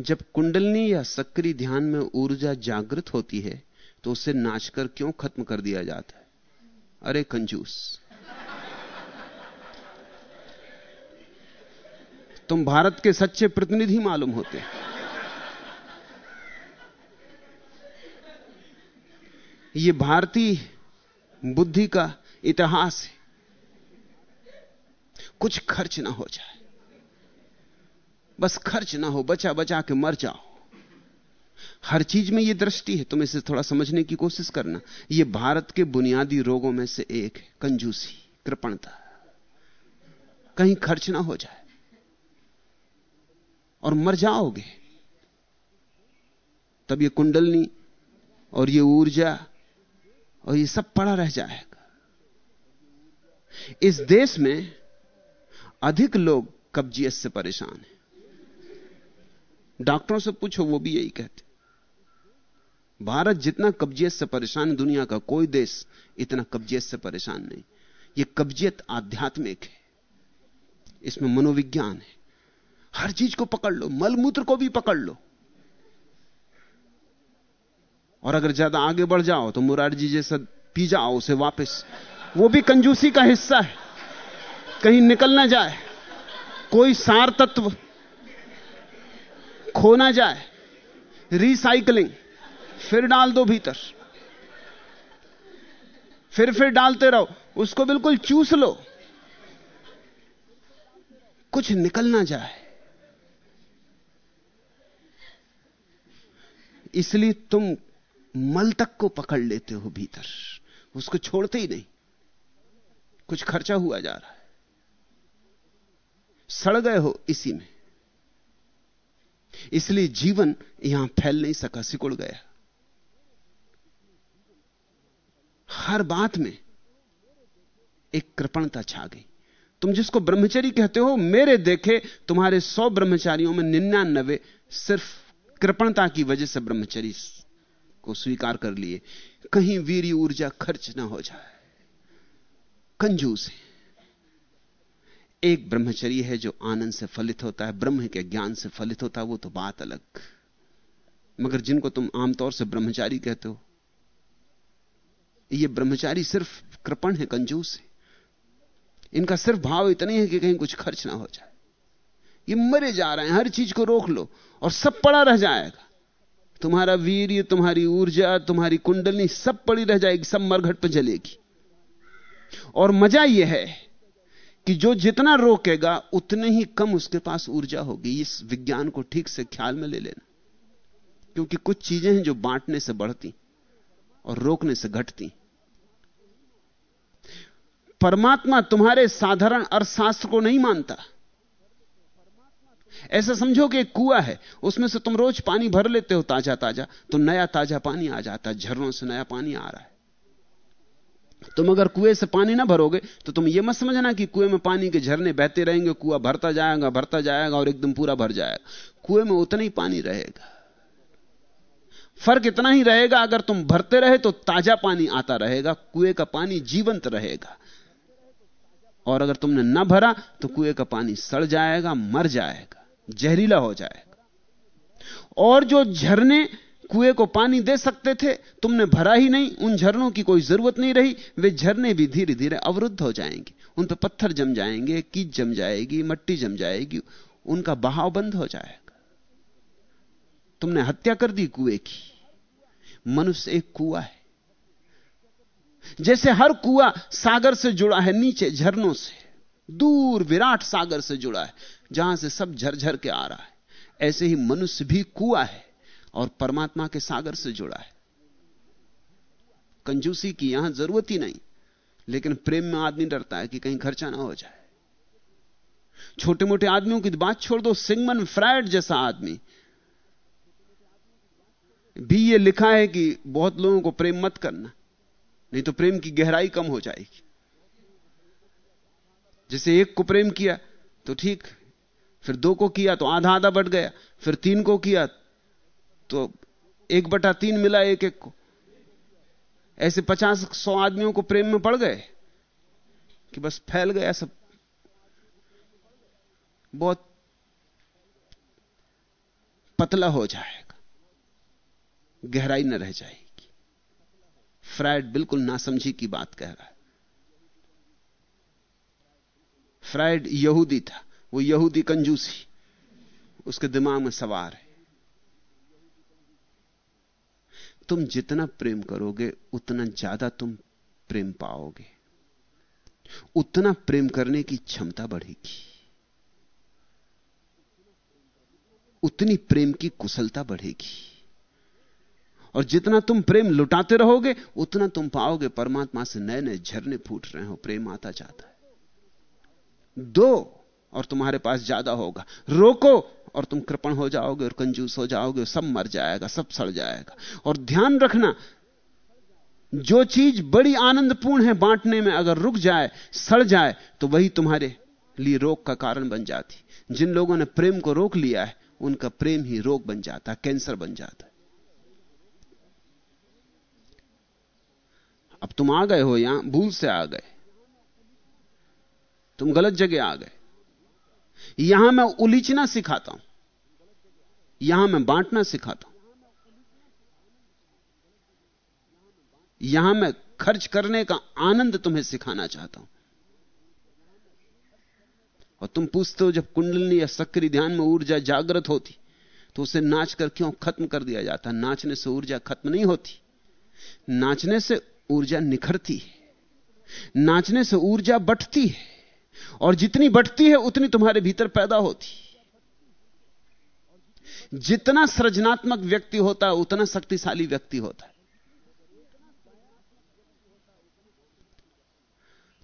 जब कुंडलनी या सक्रिय ध्यान में ऊर्जा जागृत होती है तो उसे नाचकर क्यों खत्म कर दिया जाता है? अरे, कंजूस। तुम भारत के सच्चे प्रतिनिधि मालूम होते। ये भारतीय बुद्धि का इतिहास है। कुछ खर्च ना हो जाए। बस खर्च ना हो, बचा बचा के मर जाओ। हर चीज़ में यह दृष्टि है, तुम इसे थोड़ा समझने की कोशिश करना। यह भारत के बुनियादी रोगों में से एक है, कंजूसी, कृपणता। कहीं खर्च ना हो जाए। और मर जाओगे। तब ये कुंडलनी और ये ऊर्जा और ये सब पड़ा रह जाएगा। इस देश में अधिक लोग कब्जियत से परेशान हैं। डॉक्टरों से पूछो, वो भी यही कहते भारत जितना कब्जियत से परेशान दुनिया का कोई देश इतना कब्जियत से परेशान नहीं। ये कब्जियत आध्यात्मिक है। इसमें मनोविज्ञान है। हर चीज़ को पकड़ लो, मलमूत्र को भी पकड़ लो। और अगर ज़्यादा आगे बढ़ जाओ तो मुरारजी जैसा पी जाओ उसे वापस। वो भी कंजूसी का हिस्सा है। कहीं निकल ना जाए। कोई सार तत्व खो ना जाए रिसाइकलिंग फिर डाल दो भीतर। फिर फिर डालते रहो, उसको बिल्कुल चूस लो। कुछ निकल ना जाए। इसलिए तुम मल तक को पकड़ लेते हो भीतर। उसको छोड़ते ही नहीं। कुछ खर्चा हुआ जा रहा है। सड़ गए हो इसी में। इसलिए जीवन यहाँ फैल नहीं सका, सिकुड़ गया। हर बात में एक कृपणता छा गई। तुम जिसको ब्रह्मचरी कहते हो, मेरे देखे तुम्हारे सौ ब्रह्मचारियों में निन्यानबे सिर्फ़ कृपणता की वजह से ब्रह्मचरी को स्वीकार कर लिए। कहीं वीर ऊर्जा खर्च ना हो जाए। कंजूस है। एक ब्रह्मचर्य है जो आनंद से फलित होता है, ब्रह्म के ज्ञान से फलित होता है, वो तो बात अलग। मगर जिनको तुम आमतौर से ब्रह्मचारी कहते हो, ये ब्रह्मचारी सिर्फ़ कृपण है, कंजूस है। इनका सिर्फ़ भाव इतना है कि कहीं कुछ खर्च ना हो जाए। ये मरे जा रहे हैं, हर चीज़ को रोक लो और सब पड़ा रह जाएगा। तुम्हारा वीर तुम्हारी ऊर्जा, तुम्हारी कुंडली सब पड़ी रह जाएगी, सब मरघट पर जलेगी। और मज़ा यह है कि जो जितना रोकेगा, उतने ही कम उसके पास ऊर्जा होगी। इस विज्ञान को ठीक से ख्याल में ले लेना। क्योंकि कुछ चीज़ें हैं जो बांटने से बढ़ती और रोकने से घटती। परमात्मा तुम्हारे साधारण अर्थशास्त्र को नहीं मानता। ऐसा समझो कि कुआ है, उसमें से तुम रोज पानी भर लेते हो ताज़ा ताज़ा तो नया ताज़ा पानी आ जाता है झरनों से नया पानी आ रहा है। तुम अगर कुएँ से पानी ना भरोगे तो तुम यह मत समझना कि कुएँ में पानी के झरने बहते रहेंगे, कुआ भरता जाएगा भरता जाएगा और एकदम पूरा भर जाएगा। कुएँ में उतना ही पानी रहेगा। फ़र्क इतना ही रहेगा, अगर तुम भरते रहे तो ताज़ा पानी आता रहेगा, कुएँ का पानी जीवंत रहेगा। और अगर तुमने न भरा तो कुएँ का पानी सड़ जाएगा, मर जाएगा, जहरीला हो जाएगा। और जो झरने कुएँ को पानी दे सकते थे, तुमने भरा ही नहीं, उन झरनों की कोई ज़रूरत नहीं रही, वे झरने भी धीरे धीरे अवरुद्ध हो जाएँगे। उन पर पत्थर जम जाएँगे, कीच जम जाएगी, मट्टी जम जाएगी, उनका बहाव बंद हो जाएगा। तुमने हत्या कर दी कुएँ की। मनुष्य एक कुआ है। जैसे हर कुआ सागर से जुड़ा है, नीचे झरनों से। दूर विराट सागर से जुड़ा है, जहाँ से सब झरझर के आ रहा है। ऐसे ही मनुष्य भी कुआ है। और परमात्मा के सागर से जुड़ा है। कंजूसी की यहाँ ज़रूरत ही नहीं, लेकिन प्रेम में आदमी डरता है कि कहीं खर्चा ना हो जाए। छोटे मोटे आदमियों की बात छोड़ दो, सिंगमन फ्रायड जैसा आदमी। भी ये लिखा है कि बहुत लोगों को प्रेम मत करना, नहीं तो प्रेम की गहराई कम हो जाएगी। जैसे एक को प्रेम किया तो ठीक, फिर दो को किया तो आधा आधा बढ़ गया, फिर तीन को किया तो एक बटा तीन मिला एक एक को। ऐसे पचास सौ आदमियों को प्रेम में पड़ गए कि बस फैल गया सब। बहुत पतला हो जाएगा, गहराई न रह जाएगी। फ्राइड बिल्कुल नासमझी की बात कह रहा है। फ्राइड यहूदी था, वो यहूदी कंजूसी, उसके दिमाग में सवार है। तुम जितना प्रेम करोगे, उतना ज़्यादा तुम प्रेम पाओगे। उतना प्रेम करने की क्षमता बढ़ेगी। उतनी प्रेम की कुशलता बढ़ेगी। और जितना तुम प्रेम लुटाते रहोगे, उतना तुम पाओगे परमात्मा से नए नए झरने फूट रहे हो, प्रेम आता जाता है। दो, और तुम्हारे पास ज़्यादा होगा। रोको और तुम कृपण हो जाओगे और कंजूस हो जाओगे सब मर जाएगा, सब सड़ जाएगा। और ध्यान रखना, जो चीज़ बड़ी आनंदपूर्ण है बांटने में, अगर रुक जाए, सड़ जाए तो वही तुम्हारे लिए रोग का कारण बन जाती। जिन लोगों ने प्रेम को रोक लिया है, उनका प्रेम ही रोग बन जाता, कैंसर बन जाता। अब तुम आ गए हो यहाँ, भूल से आ गए। तुम गलत जगह आ गए। यहाँ मैं उलीचना सिखाता हूँ। यहाँ मैं बांटना सिखाता हूँ। यहाँ मैं खर्च करने का आनंद तुम्हें सिखाना चाहता हूँ। और तुम पूछते हो, जब कुंडलनी या सक्रिय ध्यान में ऊर्जा जागृत होती तो उसे नाच कर क्यों खत्म कर दिया जाता? नाचने से ऊर्जा खत्म नहीं होती। नाचने से ऊर्जा निखरती है। नाचने से ऊर्जा बढ़ती है। और जितनी बढ़ती है, उतनी तुम्हारे भीतर पैदा होती जितना सृजनात्मक व्यक्ति होता है, उतना शक्तिशाली व्यक्ति होता है।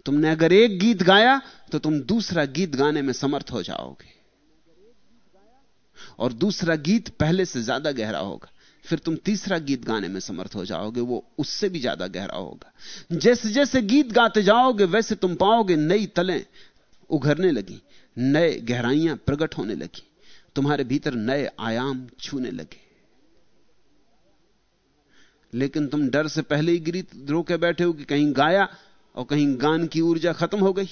तुमने अगर एक गीत गाया तो तुम दूसरा गीत गाने में समर्थ हो जाओगे। और दूसरा गीत पहले से ज़्यादा गहरा होगा। फिर तुम तीसरा गीत गाने में समर्थ हो जाओगे, वो उससे भी ज़्यादा गहरा होगा। जैसे जैसे गीत गाते जाओगे, वैसे तुम पाओगे नई तलें उघरने लगी, नए गहराइयाँ प्रकट होने लगी, तुम्हारे भीतर नए आयाम छूने लगे। लेकिन तुम डर से पहले ही गिरी रोके बैठे हो कि कहीं गाया और कहीं गान की ऊर्जा खत्म हो गई,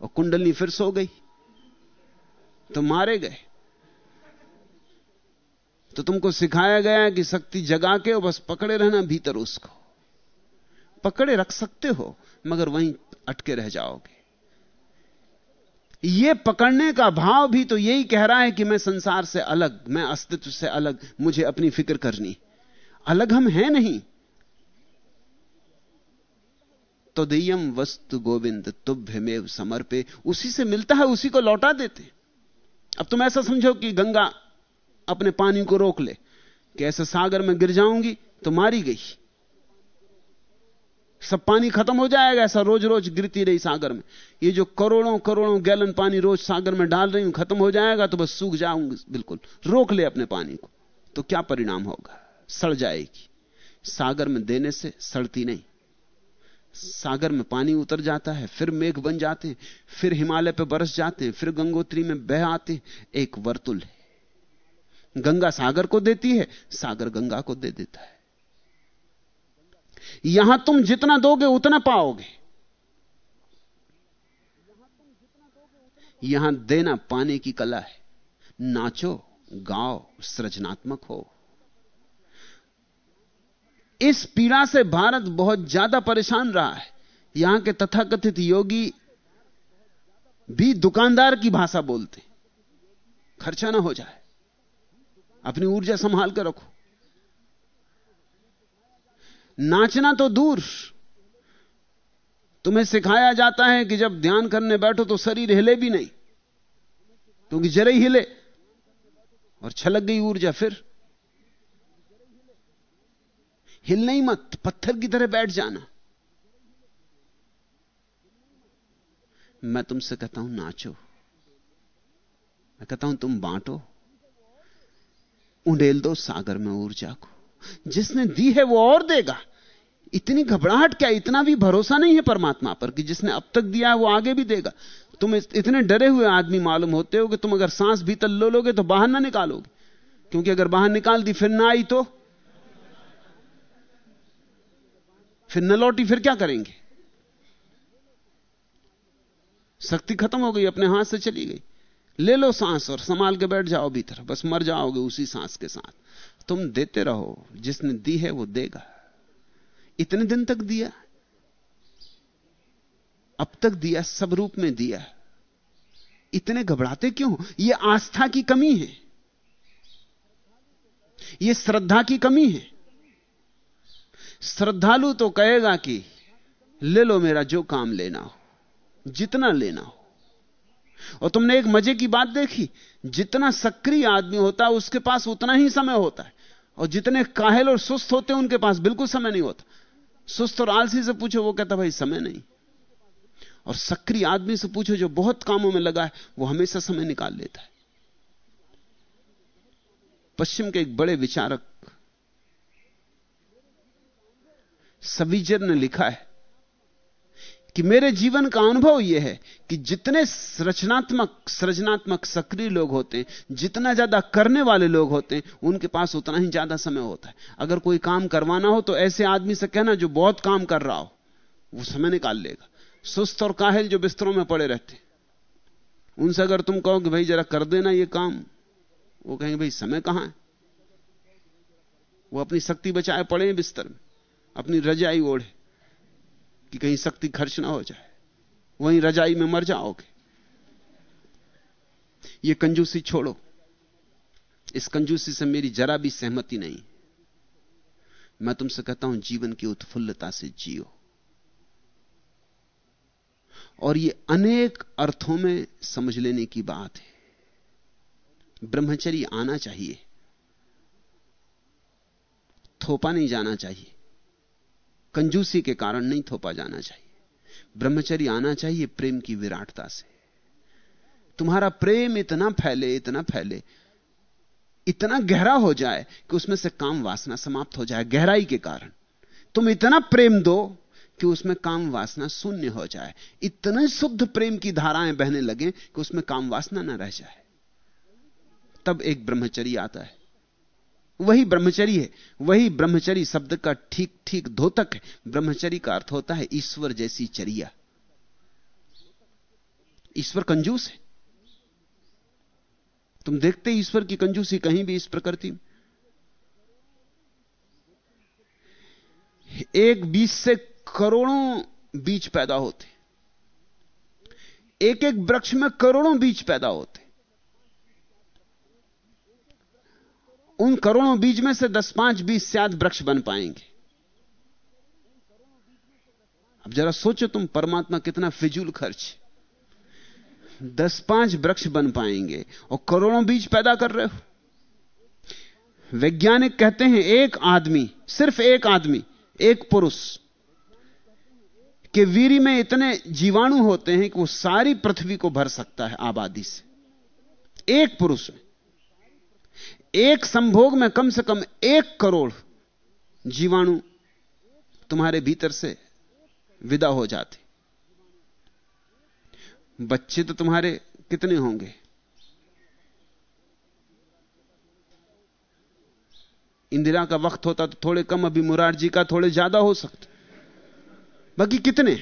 और कुंडली फिर सो गई तो मारे गए। तो तुमको सिखाया गया कि शक्ति जगा के बस पकड़े रहना भीतर उसको। पकड़े रख सकते हो, मगर वहीं अटके रह जाओगे। यह पकड़ने का भाव भी तो यही कह रहा है कि मैं संसार से अलग, मैं अस्तित्व से अलग, मुझे अपनी फ़िक्र करनी। अलग हम हैं नहीं। तो दयम वस्तु गोविंद तुभ्यमेव समर्पे। उसी से मिलता है, उसी को लौटा देते। अब तुम ऐसा समझो कि गंगा अपने पानी को रोक ले। कि ऐसे सागर में गिर जाऊँगी तो मारी गई। सब पानी खत्म हो जाएगा, ऐसा रोज रोज गिरती रही सागर में। ये जो करोड़ों करोड़ों गैलन पानी रोज सागर में डाल रही हूँ, खत्म हो जाएगा तो बस सूख जाऊँगी, बिल्कुल। रोक ले अपने पानी को तो क्या परिणाम होगा? सड़ जाएगी। सागर में देने से सड़ती नहीं। सागर में पानी उतर जाता है, फिर मेघ बन जाते हैं, फिर हिमालय पर बरस जाते हैं, फिर गंगोत्री में बह आते एक वर्तुल है। गंगा सागर को देती है, सागर गंगा को दे देता है। यहाँ तुम जितना दोगे उतना पाओगे। यहाँ देना पाने की कला है। नाचो, गाओ, सृजनात्मक हो। इस पीड़ा से भारत बहुत ज़्यादा परेशान रहा है। यहाँ के तथाकथित योगी भी दुकानदार की भाषा बोलते। खर्चा ना हो जाए। अपनी ऊर्जा संभाल कर रखो। नाचना तो दूर। तुम्हें सिखाया जाता है कि जब ध्यान करने बैठो तो शरीर हिले भी नहीं, क्योंकि जरे हिले और छलक गई ऊर्जा फिर। हिलना ही मत, पत्थर की तरह बैठ जाना। मैं तुमसे कहता हूँ, नाचो। मैं कहता हूँ, तुम बांटो। उंडेल दो सागर में ऊर्जा को। जिसने दी है वो और देगा। इतनी घबराहट क्या, इतना भी भरोसा नहीं है परमात्मा पर कि जिसने अब तक दिया है वो आगे भी देगा। तुम इतने डरे हुए आदमी मालूम होते हो कि तुम अगर सांस भीतर लो लोगे तो बाहर ना निकालोगे। क्योंकि अगर बाहर निकाल दी, फिर ना आई तो? फिर न लौटी, फिर क्या करेंगे? शक्ति खत्म हो गई, अपने हाथ से चली गई। ले लो सांस और संभाल के बैठ जाओ भीतर। बस मर जाओगे उसी सांस के साथ। तुम देते रहो। जिसने दी है वो देगा। इतने दिन तक दिया। अब तक दिया, सब रूप में दिया। इतने घबराते क्यों ये आस्था की कमी है। ये श्रद्धा की कमी है। श्रद्धालु तो कहेगा कि, ले लो मेरा जो काम लेना हो, जितना लेना हो। और तुमने एक मज़े की बात देखी, जितना सक्रिय आदमी होता है, उसके पास उतना ही समय होता है। और जितने काहल और सुस्त होते हैं, उनके पास बिल्कुल समय नहीं होता। सुस्त और आलसी से पूछो, वो कहता, भाई, समय नहीं। और सक्रिय आदमी से पूछो, जो बहुत कामों में लगा है, वो हमेशा समय निकाल लेता है। पश्चिम के एक बड़े विचारक, सवीजर ने लिखा है कि मेरे जीवन का अनुभव यह है कि जितने रचनात्मक सृजनात्मक सक्रिय लोग होते हैं, जितना ज़्यादा करने वाले लोग होते हैं, उनके पास उतना ही ज़्यादा समय होता है। अगर कोई काम करवाना हो तो ऐसे आदमी से कहना जो बहुत काम कर रहा हो, वो समय निकाल लेगा। सुस्त और काहिल जो बिस्तरों में पड़े रहते उनसे अगर तुम कहो कि भाई जरा कर देना ये काम, वो कहेंगे, भाई, समय कहाँ है? वो अपनी शक्ति बचाए पड़े हैं बिस्तर में, अपनी रजाई ओढ़े। कि कहीं शक्ति खर्च ना हो जाए। वहीं रजाई में मर जाओगे। ये कंजूसी छोड़ो। इस कंजूसी से मेरी जरा भी सहमति नहीं। मैं तुमसे कहता हूँ, जीवन की उत्फुल्लता से जियो। और ये अनेक अर्थों में समझ लेने की बात है। ब्रह्मचर्य आना चाहिए। थोपा नहीं जाना चाहिए। कंजूसी के कारण नहीं थोपा जाना चाहिए। ब्रह्मचर्य आना चाहिए प्रेम की विराटता से। तुम्हारा प्रेम इतना फैले इतना फैले, इतना गहरा हो जाए कि उसमें से काम वासना समाप्त हो जाए गहराई के कारण। तुम इतना प्रेम दो कि उसमें काम वासना शून्य हो जाए। इतने शुद्ध प्रेम की धाराएँ बहने लगे कि उसमें काम वासना ना रह जाए। तब एक ब्रह्मचर्य आता है। वही ब्रह्मचरी है, वही ब्रह्मचरी शब्द का ठीक ठीक धोतक है। ब्रह्मचरी का अर्थ होता है ईश्वर जैसी चरिया। ईश्वर कंजूस है। तुम देखते ईश्वर की कंजूसी कहीं भी इस प्रकृति में एक बीज से करोड़ों बीज पैदा होते। एक एक वृक्ष में करोड़ों बीज पैदा होते। उन करोड़ों बीज में से दस पाँच बीज शायद वृक्ष बन पाएँगे। अब जरा सोचो तुम, परमात्मा कितना फिजूल खर्च। दस पाँच वृक्ष बन पाएँगे और करोड़ों बीज पैदा कर रहे हो। वैज्ञानिक कहते हैं, एक आदमी, सिर्फ़ एक आदमी, एक पुरुष, के वीरी में इतने जीवाणु होते हैं कि वो सारी पृथ्वी को भर सकता है आबादी से। एक पुरुष में। एक संभोग में कम से कम एक करोड़ जीवाणु तुम्हारे भीतर से विदा हो जाते। बच्चे तो तुम्हारे कितने होंगे? इंदिरा का वक्त होता तो थोड़े कम, अभी मुरारजी का थोड़े ज़्यादा हो सकते। बाकी कितने?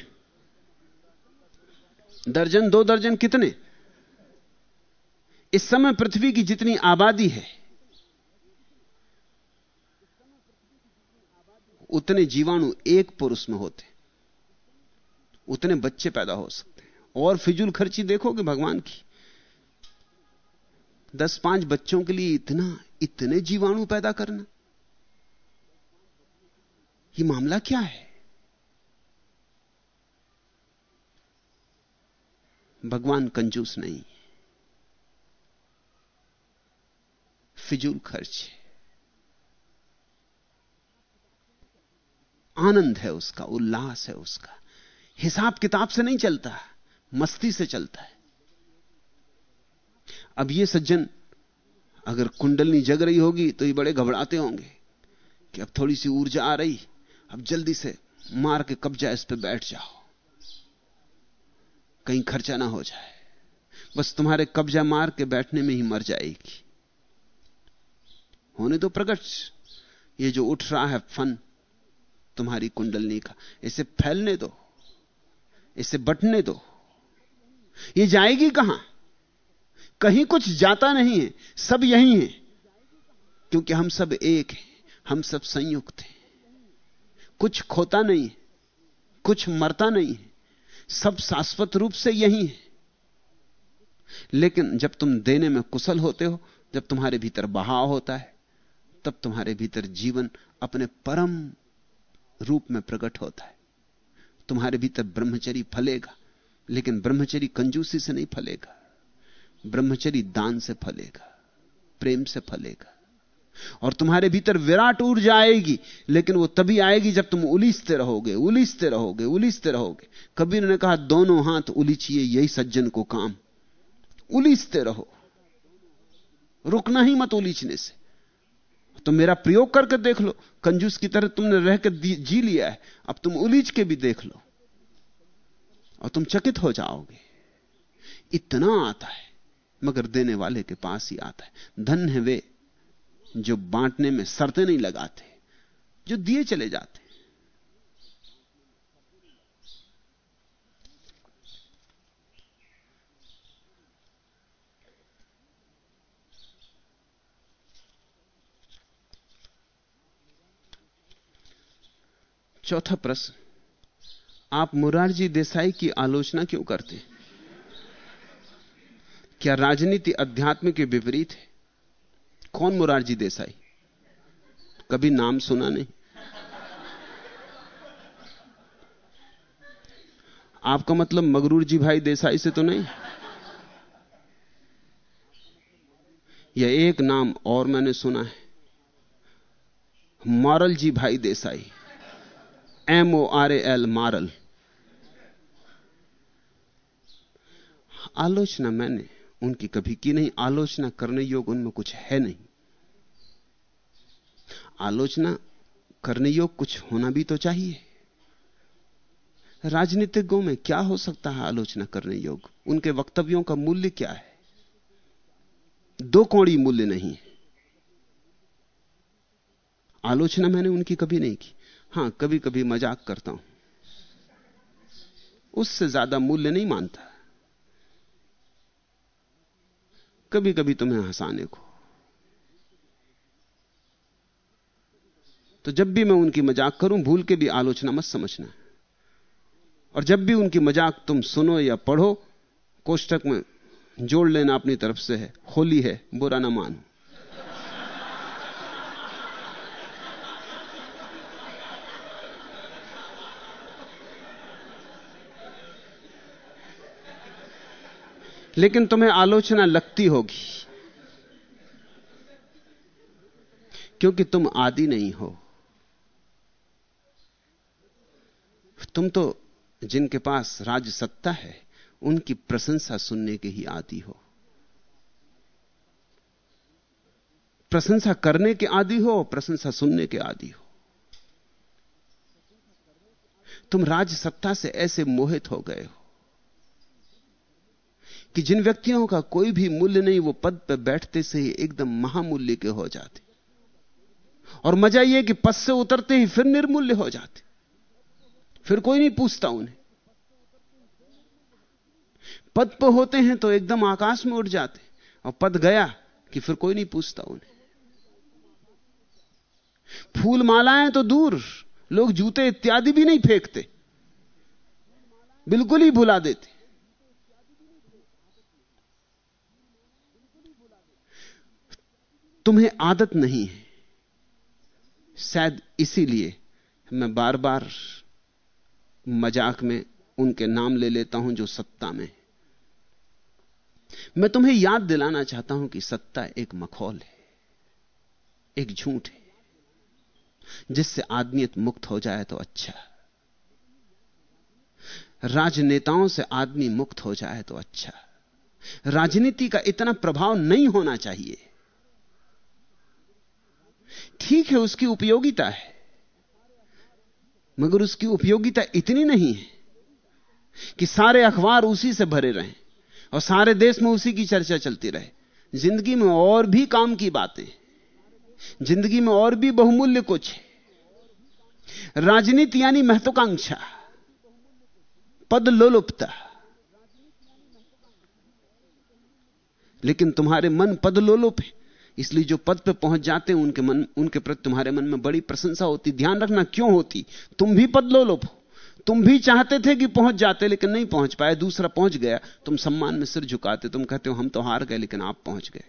दर्जन, दो दर्जन कितने? इस समय पृथ्वी की जितनी आबादी है उतने जीवाणु एक पुरुष में होते उतने बच्चे पैदा हो सकते हैं। और फिजूल खर्ची देखोगे भगवान की? दस पाँच बच्चों के लिए इतना, इतने जीवाणु पैदा करना। ये मामला क्या है? भगवान कंजूस नहीं फिजूल खर्च है। आनंद है उसका, उल्लास है उसका। हिसाब किताब से नहीं चलता, मस्ती से चलता है। अब ये सज्जन, अगर कुंडलनी जग रही होगी तो ये बड़े घबराते होंगे कि अब थोड़ी सी ऊर्जा आ रही, अब जल्दी से मार के कब्जा इस पे बैठ जाओ। कहीं खर्चा ना हो जाए, बस तुम्हारे कब्जा मार के बैठने में ही मर जाएगी। होने दो प्रकट ये जो उठ रहा है फन तुम्हारी कुंडलनी का। इसे फैलने दो। इसे बटने दो। ये जाएगी कहाँ? कहीं कुछ जाता नहीं है। सब यही है। क्योंकि हम सब एक हैं। हम सब संयुक्त हैं। कुछ खोता नहीं है। कुछ मरता नहीं है। सब शाश्वत रूप से यही है। लेकिन जब तुम देने में कुशल होते हो, जब तुम्हारे भीतर बहाव होता है, तब तुम्हारे भीतर जीवन अपने परम रूप में प्रकट होता है। तुम्हारे भीतर ब्रह्मचरी फलेगा, लेकिन ब्रह्मचरी कंजूसी से नहीं फलेगा। ब्रह्मचरी दान से फलेगा, प्रेम से फलेगा। और तुम्हारे भीतर विराट ऊर्जा आएगी, लेकिन वो तभी आएगी जब तुम उलीसते रहोगे उलीसते रहोगे उलीसते रहोगे। कबीर ने कहा, दोनों हाथ उलीचिए, यही सज्जन को काम। उलीसते रहो। रुकना ही मत उलीचने से। तो मेरा प्रयोग करके देख लो। कंजूस की तरह तुमने रह के जी लिया है। अब तुम उलीझ के भी देख लो। और तुम चकित हो जाओगे। इतना आता है, मगर देने वाले के पास ही आता है। धन है वे, जो बांटने में शर्तें नहीं लगाते, जो दिए चले जाते। चौथा प्रश्न, आप मुरारजी देसाई की आलोचना क्यों करते? हैं क्या राजनीति अध्यात्म के विपरीत है? कौन मुरारजी देसाई? कभी नाम सुना नहीं? आपका मतलब मगरूर जी भाई देसाई से तो नहीं? यह एक नाम और मैंने सुना है मॉरल जी भाई Desai. M O R A L moral आलोचना मैंने उनकी कभी की नहीं, आलोचना करने योग उनमें कुछ है नहीं। आलोचना करने योग कुछ होना भी तो चाहिए। राजनीतिज्ञों में क्या हो सकता है आलोचना करने योग? उनके वक्तव्यों का मूल्य क्या है? दो कौड़ी मूल्य नहीं है। आलोचना मैंने उनकी कभी नहीं की। हाँ कभी कभी मज़ाक करता हूँ। उससे ज़्यादा मूल्य नहीं मानता। कभी कभी तुम्हें हंसाने को। तो जब भी मैं उनकी मज़ाक करूँ, भूल के भी आलोचना मत समझना। और जब भी उनकी मज़ाक तुम सुनो या पढ़ो कोष्टक में जोड़ लेना अपनी तरफ़ से है, होली है, बुरा ना मानो। लेकिन तुम्हें आलोचना लगती होगी क्योंकि तुम आदि नहीं हो। तुम तो जिनके पास राज सत्ता है, उनकी प्रशंसा सुनने के ही आदि हो। प्रशंसा करने के आदि हो, प्रशंसा सुनने के आदि हो। तुम राज सत्ता से ऐसे मोहित हो गए हो। कि जिन व्यक्तियों का कोई भी मूल्य नहीं, वो पद पर बैठते से ही एकदम महामूल्य के हो जाते। और मज़ा यह कि पद से उतरते ही फिर निर्मूल्य हो जाते। फिर कोई नहीं पूछता उन्हें। पद पर होते हैं तो एकदम आकाश में उड़ जाते। और पद गया कि फिर कोई नहीं पूछता उन्हें। फूल मालाएँ तो दूर, लोग जूते इत्यादि भी नहीं फेंकते। बिल्कुल ही भुला देते। तुम्हें आदत नहीं है। शायद इसीलिए मैं बार बार मज़ाक में उनके नाम ले लेता हूँ जो सत्ता में मैं तुम्हें याद दिलाना चाहता हूँ कि सत्ता एक मखौल है, एक झूठ है। जिससे आदमियत मुक्त हो जाए तो अच्छा। राजनेताओं से आदमी मुक्त हो जाए तो अच्छा। राजनीति का इतना प्रभाव नहीं होना चाहिए। ठीक है, उसकी उपयोगिता है। मगर उसकी उपयोगिता इतनी नहीं है कि सारे अखबार उसी से भरे रहें और सारे देश में उसी की चर्चा चलती रहे। ज़िंदगी में और भी काम की बातें ज़िंदगी में और भी बहुमूल्य कुछ है। राजनीति यानी महत्वाकांक्षा, पद लोलुपता। लेकिन तुम्हारे मन पद लोलुप है। इसलिए जो पद पे पहुँच जाते हैं, उनके मन, उनके प्रति तुम्हारे मन में बड़ी प्रशंसा होती। ध्यान रखना क्यों होती? तुम भी पद लो लो तुम भी चाहते थे कि पहुँच जाते, लेकिन नहीं पहुँच पाए। दूसरा पहुँच गया। तुम सम्मान में सिर झुकाते, तुम कहते हो, हम तो हार गए, लेकिन आप पहुँच गए।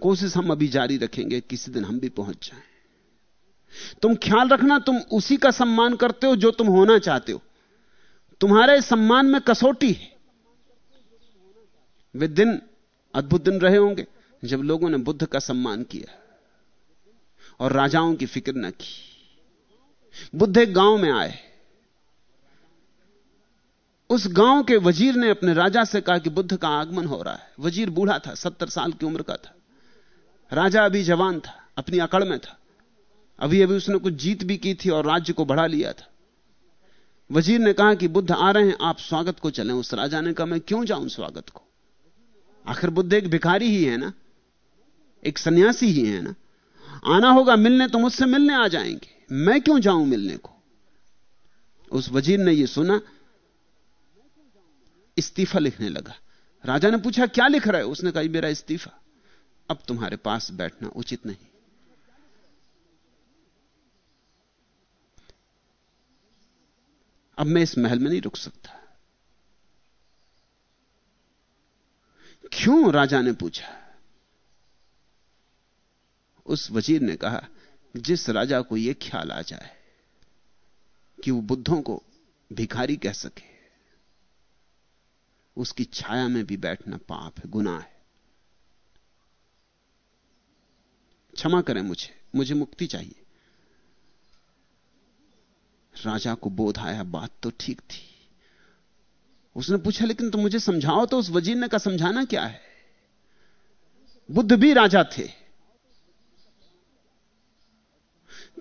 कोशिश हम अभी जारी रखेंगे, किसी दिन हम भी पहुँच जाए। तुम ख्याल रखना, तुम उसी का सम्मान करते हो जो तुम होना चाहते हो। तुम्हारे सम्मान में कसौटी है। वे दिन अद्भुत दिन रहे होंगे जब लोगों ने बुद्ध का सम्मान किया और राजाओं की फ़िक्र न की। बुद्ध एक गाँव में आए। उस गाँव के वज़ीर ने अपने राजा से कहा कि बुद्ध का आगमन हो रहा है। वज़ीर बूढ़ा था, सत्तर साल की उम्र का था। राजा अभी जवान था, अपनी अकड़ में था। अभी अभी उसने कुछ जीत भी की थी और राज्य को बढ़ा लिया था। वज़ीर ने कहा कि बुद्ध आ रहे हैं, आप स्वागत को चलें। उस राजा ने कहा, मैं क्यों जाऊँ स्वागत को? आखिर बुद्ध एक भिखारी ही है ना? एक सन्यासी ही है ना? आना होगा मिलने तो मुझसे मिलने आ जाएँगे। मैं क्यों जाऊँ मिलने को? उस वज़ीर ने यह सुना, इस्तीफा लिखने लगा। राजा ने पूछा, क्या लिख रहा है? उसने कहा मेरा इस्तीफा। अब तुम्हारे पास बैठना उचित नहीं। अब मैं इस महल में नहीं रुक सकता। क्यों राजा ने पूछा? उस वज़ीर ने कहा, जिस राजा को यह ख्याल आ जाए कि वो बुद्धों को भिखारी कह सके, उसकी छाया में भी बैठना पाप है, गुनाह है। क्षमा करें मुझे मुझे मुक्ति चाहिए। राजा को बोध आया, बात तो ठीक थी। उसने पूछा, लेकिन तुम मुझे समझाओ तो उस वज़ीर ने का समझाना क्या है? बुद्ध भी राजा थे।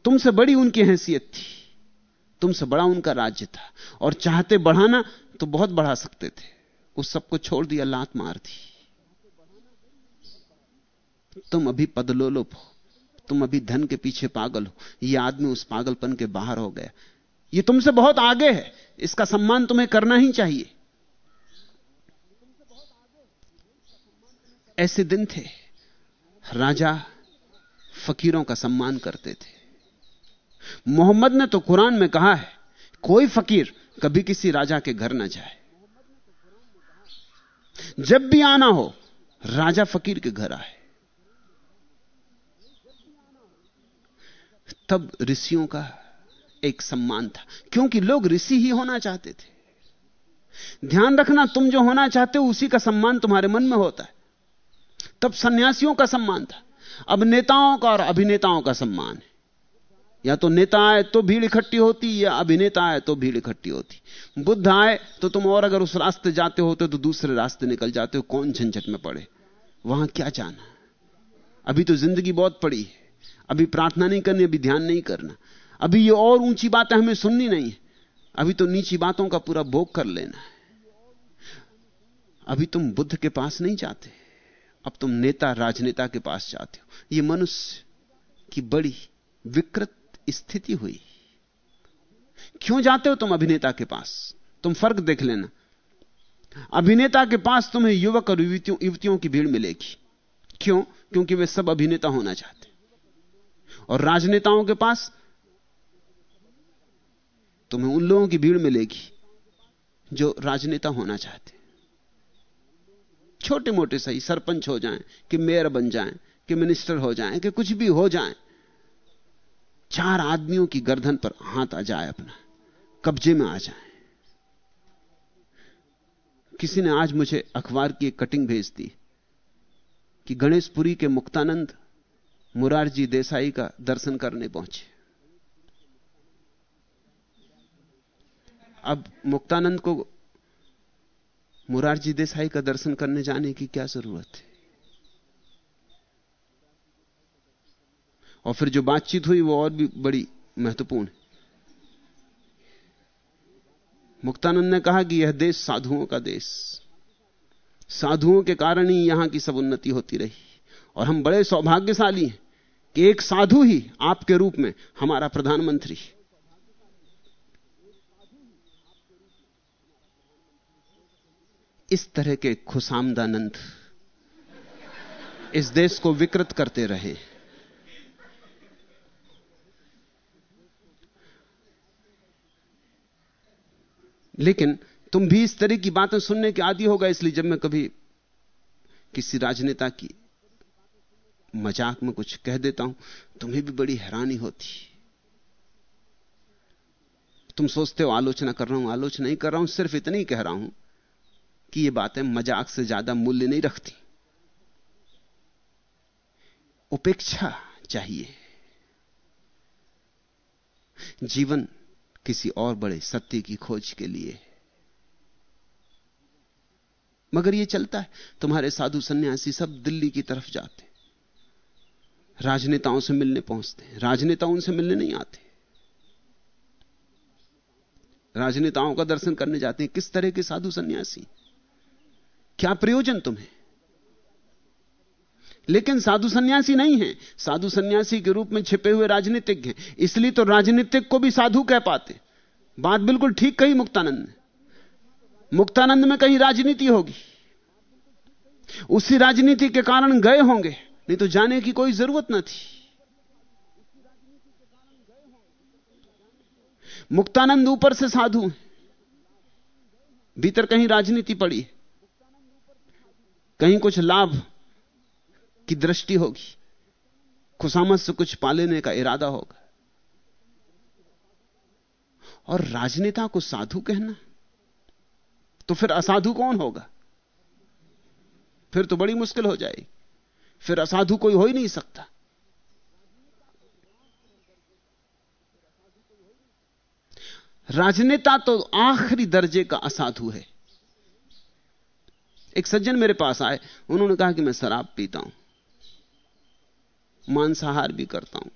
तुमसे बड़ी उनकी हैसियत थी। तुमसे बड़ा उनका राज्य था। और चाहते बढ़ाना तो बहुत बढ़ा सकते थे। उस सबको छोड़ दिया, लात मार दी। तुम अभी पदलोलोप हो। तुम अभी धन के पीछे पागल हो। यह आदमी उस पागलपन के बाहर हो गया। यह तुमसे बहुत आगे है। इसका सम्मान तुम्हें करना ही चाहिए। ऐसे दिन थे, राजा फकीरों का सम्मान करते थे। मोहम्मद ने तो कुरान में कहा है, कोई फकीर कभी किसी राजा के घर ना जाए। जब भी आना हो, राजा फकीर के घर आए। तब ऋषियों का एक सम्मान था, क्योंकि लोग ऋषि ही होना चाहते थे। ध्यान रखना, तुम जो होना चाहते हो, उसी का सम्मान तुम्हारे मन में होता है। तब सन्यासियों का सम्मान था। अब नेताओं का और अभिनेताओं का सम्मान है। या तो नेता आए तो भीड़ इकट्ठी होती, या अभिनेता आए तो भीड़ इकट्ठी होती। बुद्ध आए तो तुम और अगर उस रास्ते जाते होते तो दूसरे रास्ते निकल जाते हो, कौन झंझट में पड़े? वहाँ क्या जाना? अभी तो ज़िंदगी बहुत पड़ी है। अभी प्रार्थना नहीं करनी, अभी ध्यान नहीं करना। अभी ये और ऊँची बातें हमें सुननी नहीं है। अभी तो नीची बातों का पूरा भोग कर लेना है। अभी तुम बुद्ध के पास नहीं जाते। अब तुम नेता राजनेता के पास जाते हो। ये मनुष्य की बड़ी विकृत स्थिति हुई। क्यों जाते हो तुम अभिनेता के पास? तुम फ़र्क देख लेना। अभिनेता के पास तुम्हें युवक और युवतियों युवतियों की भीड़ मिलेगी। क्यों? क्योंकि वे सब अभिनेता होना चाहते और राजनेताओं के पास तुम्हें उन लोगों की भीड़ मिलेगी जो राजनेता होना चाहते छोटे मोटे सही सरपंच हो जाएँ, कि मेयर बन जाएँ, कि मिनिस्टर हो जाएँ, कि कुछ भी हो जाएँ, चार आदमियों की गर्दन पर हाथ आ जाए अपना, कब्जे में आ जाए। किसी ने आज मुझे अखबार की एक कटिंग भेज दी, कि गणेशपुरी के मुक्तानंद मुरारजी देसाई का दर्शन करने पहुँचे। अब मुक्तानंद को मुरारजी देसाई का दर्शन करने जाने की क्या ज़रूरत है? और फिर जो बातचीत हुई वो और भी बड़ी महत्वपूर्ण है। मुक्तानंद ने कहा कि यह देश साधुओं का देश। साधुओं के कारण ही यहाँ की सब उन्नति होती रही। और हम बड़े सौभाग्यशाली हैं कि एक साधु ही आपके रूप में हमारा प्रधानमंत्री इस तरह के खुशामदानंद इस देश को विकृत करते रहे। लेकिन तुम भी इस तरह की बातें सुनने के आदि होगा इसलिए जब मैं कभी किसी राजनेता की मज़ाक में कुछ कह देता हूँ, तुम्हें भी बड़ी हैरानी होती। तुम सोचते हो, आलोचना कर रहा हूँ, आलोचना नहीं कर रहा हूँ, सिर्फ़ इतनी कह रहा हूँ। कि ये बातें मज़ाक से ज़्यादा मूल्य नहीं रखती। उपेक्षा चाहिए। जीवन किसी और बड़े सत्य की खोज के लिए। मगर यह चलता है, तुम्हारे साधु सन्यासी सब दिल्ली की तरफ़ जाते। राजनेताओं से मिलने पहुँचते राजनेता उनसे मिलने नहीं आते। राजनेताओं का दर्शन करने जाते हैं, किस तरह के साधु सन्यासी? क्या प्रयोजन तुम्हें? लेकिन साधु सन्यासी नहीं है। साधु सन्यासी के रूप में छिपे हुए राजनीतिक हैं। इसलिए तो राजनीतिक को भी साधु कह पाते। बात बिल्कुल ठीक कही मुक्तानंद ने। मुक्तानंद में कहीं राजनीति होगी। उसी राजनीति के कारण गए होंगे। नहीं तो जाने की कोई ज़रूरत न थी। मुक्तानंद ऊपर से साधु हैं। भीतर कहीं राजनीति पड़ी कहीं कुछ लाभ की दृष्टि होगी। खुशामत से कुछ पालेने का इरादा होगा। और राजनेता को साधु कहना तो फिर असाधु कौन होगा? फिर तो बड़ी मुश्किल हो जाएगी। फिर असाधु कोई हो ही नहीं सकता। राजनेता तो आखिरी दर्जे का असाधु है। एक सज्जन मेरे पास आए, उन्होंने कहा कि मैं शराब पीता हूँ, मांसाहार भी करता हूँ,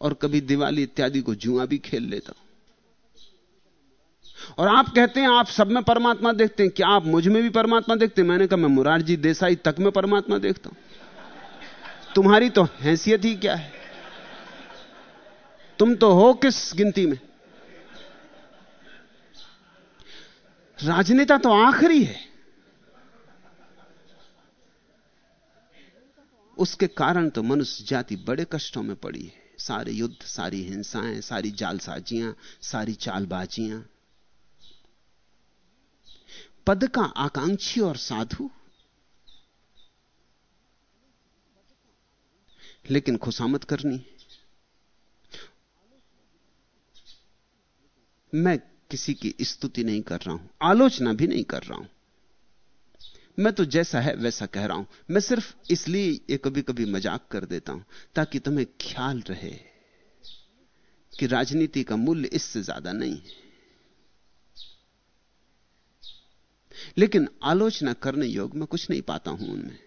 और कभी दिवाली इत्यादि को जुआ भी खेल लेता हूँ। और आप कहते हैं, आप सब में परमात्मा देखते हैं, क्या आप मुझमें भी परमात्मा देखते हैं? मैंने कहा, मैं मुरारजी देसाई तक में परमात्मा देखता हूँ। तुम्हारी तो हैसियत ही क्या है? तुम तो हो किस गिनती में? राजनेता तो आखिरी है। उसके कारण तो मनुष्य जाति बड़े कष्टों में पड़ी है। सारे युद्ध, सारी हिंसाएँ, सारी जालसाजियाँ, सारी चालबाजियाँ। पद का आकांक्षी और साधु। लेकिन खुशामत करनी मैं किसी की स्तुति नहीं कर रहा हूँ, आलोचना भी नहीं कर रहा हूँ। मैं तो जैसा है वैसा कह रहा हूँ। मैं सिर्फ़ इसलिए ये कभी कभी मज़ाक कर देता हूँ ताकि तुम्हें ख्याल रहे कि राजनीति का मूल्य इससे ज़्यादा नहीं है। लेकिन आलोचना करने योग में कुछ नहीं पाता हूँ उनमें।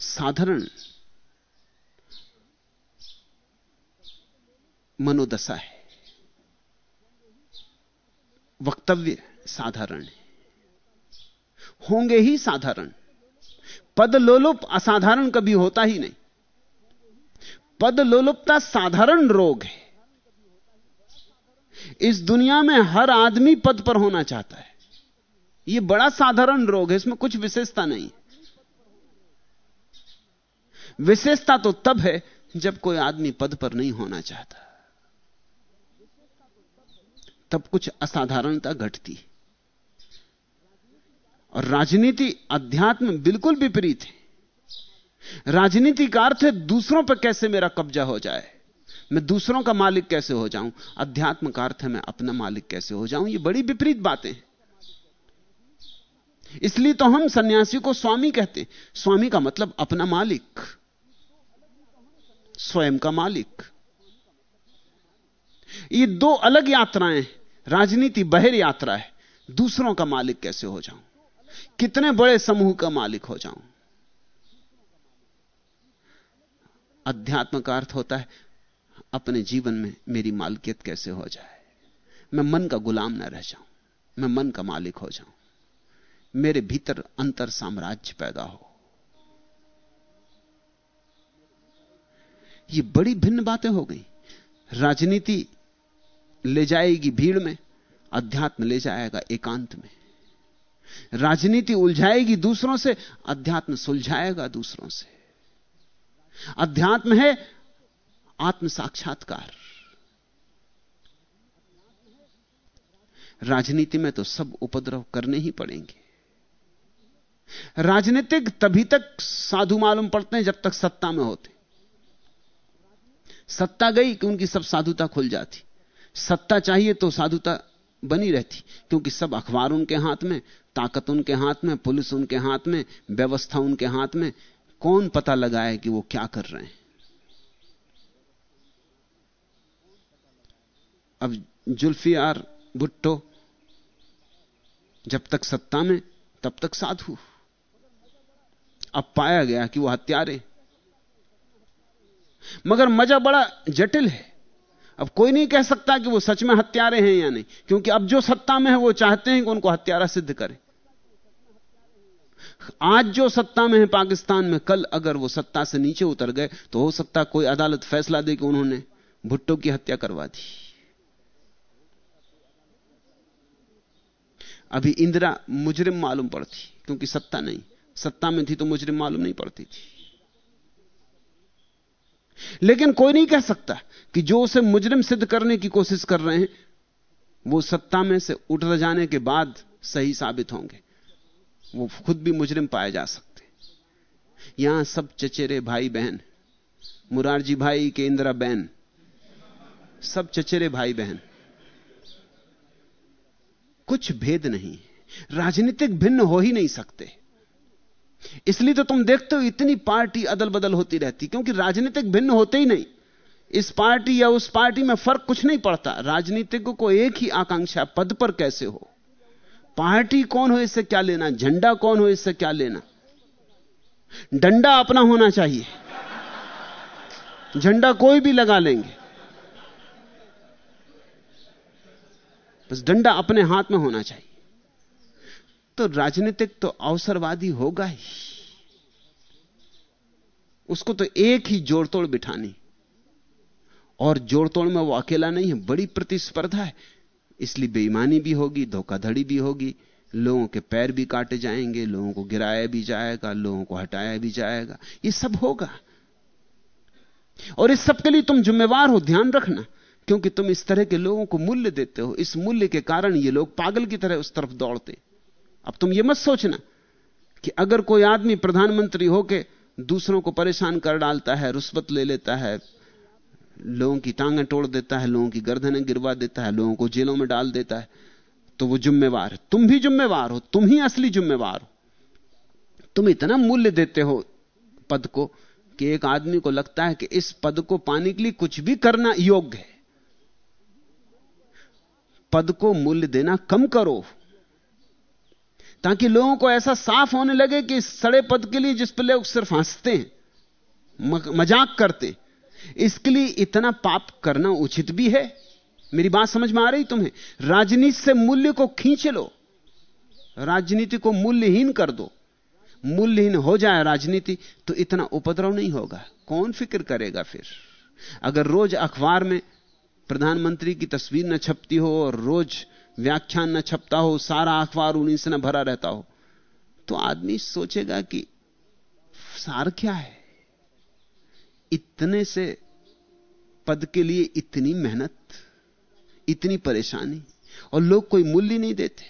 साधारण मनोदशा है। वक्तव्य साधारण है। होंगे ही साधारण। पद लोलुप असाधारण कभी होता ही नहीं। पद लोलुपता साधारण रोग है। इस दुनिया में हर आदमी पद पर होना चाहता है। यह बड़ा साधारण रोग है, इसमें कुछ विशेषता नहीं। विशेषता तो तब है जब कोई आदमी पद पर नहीं होना चाहता। तब कुछ असाधारणता घटती। और राजनीति अध्यात्म बिल्कुल विपरीत है। राजनीति का अर्थ है दूसरों पर कैसे मेरा कब्जा हो जाए? मैं दूसरों का मालिक कैसे हो जाऊँ? अध्यात्म का अर्थ है मैं अपना मालिक कैसे हो जाऊँ? ये बड़ी विपरीत बातें इसलिए तो हम सन्यासी को स्वामी कहते स्वामी का मतलब अपना मालिक। स्वयं का मालिक। ये दो अलग यात्राएँ राजनीति बहिर यात्रा है, दूसरों का मालिक कैसे हो जाऊँ? कितने बड़े समूह का मालिक हो जाऊँ? अध्यात्म का अर्थ होता है, अपने जीवन में मेरी मालकियत कैसे हो जाए? मैं मन का गुलाम ना रह जाऊँ, मैं मन का मालिक हो जाऊँ। मेरे भीतर अंतर साम्राज्य पैदा हो। ये बड़ी भिन्न बातें हो गई। राजनीति ले जाएगी भीड़ में, अध्यात्म ले जाएगा एकांत में। राजनीति उलझाएगी दूसरों से, अध्यात्म सुलझाएगा दूसरों से। अध्यात्म है आत्म साक्षात्कार राजनीति में तो सब उपद्रव करने ही पड़ेंगे। राजनीतिक तभी तक साधु मालूम पड़ते हैं जब तक सत्ता में होते। सत्ता गई कि उनकी सब साधुता खुल जाती। सत्ता चाहिए तो साधुता बनी रहती, क्योंकि सब अखबार उनके हाथ में, ताकत उनके हाथ में, पुलिस उनके हाथ में, व्यवस्था उनके हाथ में। कौन पता लगाए कि वो क्या कर रहे हैं? अब जुल्फियार भुट्टो, जब तक सत्ता में, तब तक साधु। अब पाया गया कि वो हत्यारे। मगर मज़ा बड़ा जटिल है। अब कोई नहीं कह सकता कि वो सच में हत्यारे हैं या नहीं, क्योंकि अब जो सत्ता में है वो चाहते हैं कि उनको हत्यारा सिद्ध करें। आज जो सत्ता में है पाकिस्तान में, कल अगर वो सत्ता से नीचे उतर गए तो हो सकता कोई अदालत फैसला दे कि उन्होंने भुट्टो की हत्या करवा दी। अभी इंदिरा मुजरिम मालूम पड़ती, क्योंकि सत्ता नहीं। सत्ता में थी तो मुजरिम मालूम नहीं पड़ती थी। लेकिन कोई नहीं कह सकता कि जो उसे मुजरिम सिद्ध करने की कोशिश कर रहे हैं, वो सत्ता में से उठ जाने के बाद सही साबित होंगे। वो खुद भी मुजरिम पाए जा सकते यहाँ सब चचेरे भाई बहन, मुरारजी भाई के इंदिरा बहन, सब चचेरे भाई बहन। कुछ भेद नहीं राजनीतिक भिन्न हो ही नहीं सकते। इसलिए तो तुम देखते हो इतनी पार्टी अदल बदल होती रहती, क्योंकि राजनीतिक भिन्न होते ही नहीं। इस पार्टी या उस पार्टी में फ़र्क कुछ नहीं पड़ता। राजनीतिक को एक ही आकांक्षा पद पर कैसे हो? पार्टी कौन हो, इससे क्या लेना? झंडा कौन हो, इससे क्या लेना? डंडा अपना होना चाहिए। झंडा कोई भी लगा लेंगे। बस डंडा अपने हाथ में होना चाहिए। तो राजनीतिक तो अवसरवादी होगा ही। उसको तो एक ही जोड़तोड़ बिठानी। और जोड़तोड़ में वो अकेला नहीं है, बड़ी प्रतिस्पर्धा है। इसलिए बेईमानी भी होगी, धोखाधड़ी भी होगी। लोगों के पैर भी काटे जाएँगे, लोगों को गिराया भी जाएगा, लोगों को हटाया भी जाएगा। ये सब होगा। और इस सब के लिए तुम जिम्मेवार हो, ध्यान रखना। क्योंकि तुम इस तरह के लोगों को मूल्य देते हो। इस मूल्य के कारण ये लोग पागल की तरह उस तरफ़ दौड़ते। अब तुम ये मत सोचना कि अगर कोई आदमी प्रधानमंत्री होके दूसरों को परेशान कर डालता है, रुस्वत ले लेता है, लोगों की टांगें तोड़ देता है, लोगों की गर्दनें गिरवा देता है, लोगों को जेलों में डाल देता है तो वो जिम्मेवार है। तुम भी जिम्मेवार हो, तुम ही असली जिम्मेवार हो। तुम इतना मूल्य देते हो पद को कि एक आदमी को लगता है कि इस पद को पाने के लिए कुछ भी करना योग्य है। पद को मूल्य देना कम करो। ताकि लोगों को ऐसा साफ़ होने लगे कि सड़े पद के लिए जिस पर लोग सिर्फ़ हँसते हैं मज़ाक करते इसके लिए इतना पाप करना उचित भी है? मेरी बात समझ में आ रही तुम्हें? राजनीति से मूल्य को खींच लो। राजनीति को मूल्यहीन कर दो। मूल्यहीन हो जाए राजनीति तो इतना उपद्रव नहीं होगा। कौन फ़िक्र करेगा फिर? अगर रोज अखबार में प्रधानमंत्री की तस्वीर न छपती हो और रोज व्याख्यान न छपता हो, सारा अखबार उन्हीं से न भरा रहता हो। तो आदमी सोचेगा कि सार क्या है? इतने से पद के लिए इतनी मेहनत, इतनी परेशानी, और लोग कोई मूल्य नहीं देते।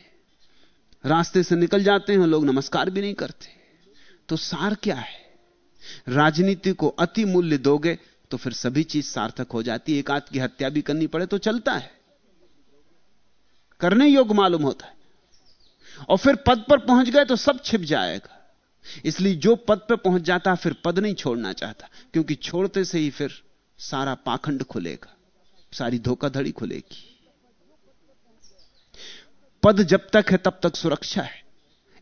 रास्ते से निकल जाते हैं, लोग नमस्कार भी नहीं करते। तो सार क्या है? राजनीति को अति मूल्य दोगे तो फिर सभी चीज़ सार्थक हो जाती है। एक आध की हत्या भी करनी पड़े तो चलता है। करने योग्य मालूम होता है। और फिर पद पर पहुँच गए तो सब छिप जाएगा। इसलिए जो पद पर पहुँच जाता फिर पद नहीं छोड़ना चाहता, क्योंकि छोड़ते से ही फिर सारा पाखंड खुलेगा, सारी धोखाधड़ी खुलेगी। पद जब तक है, तब तक सुरक्षा है।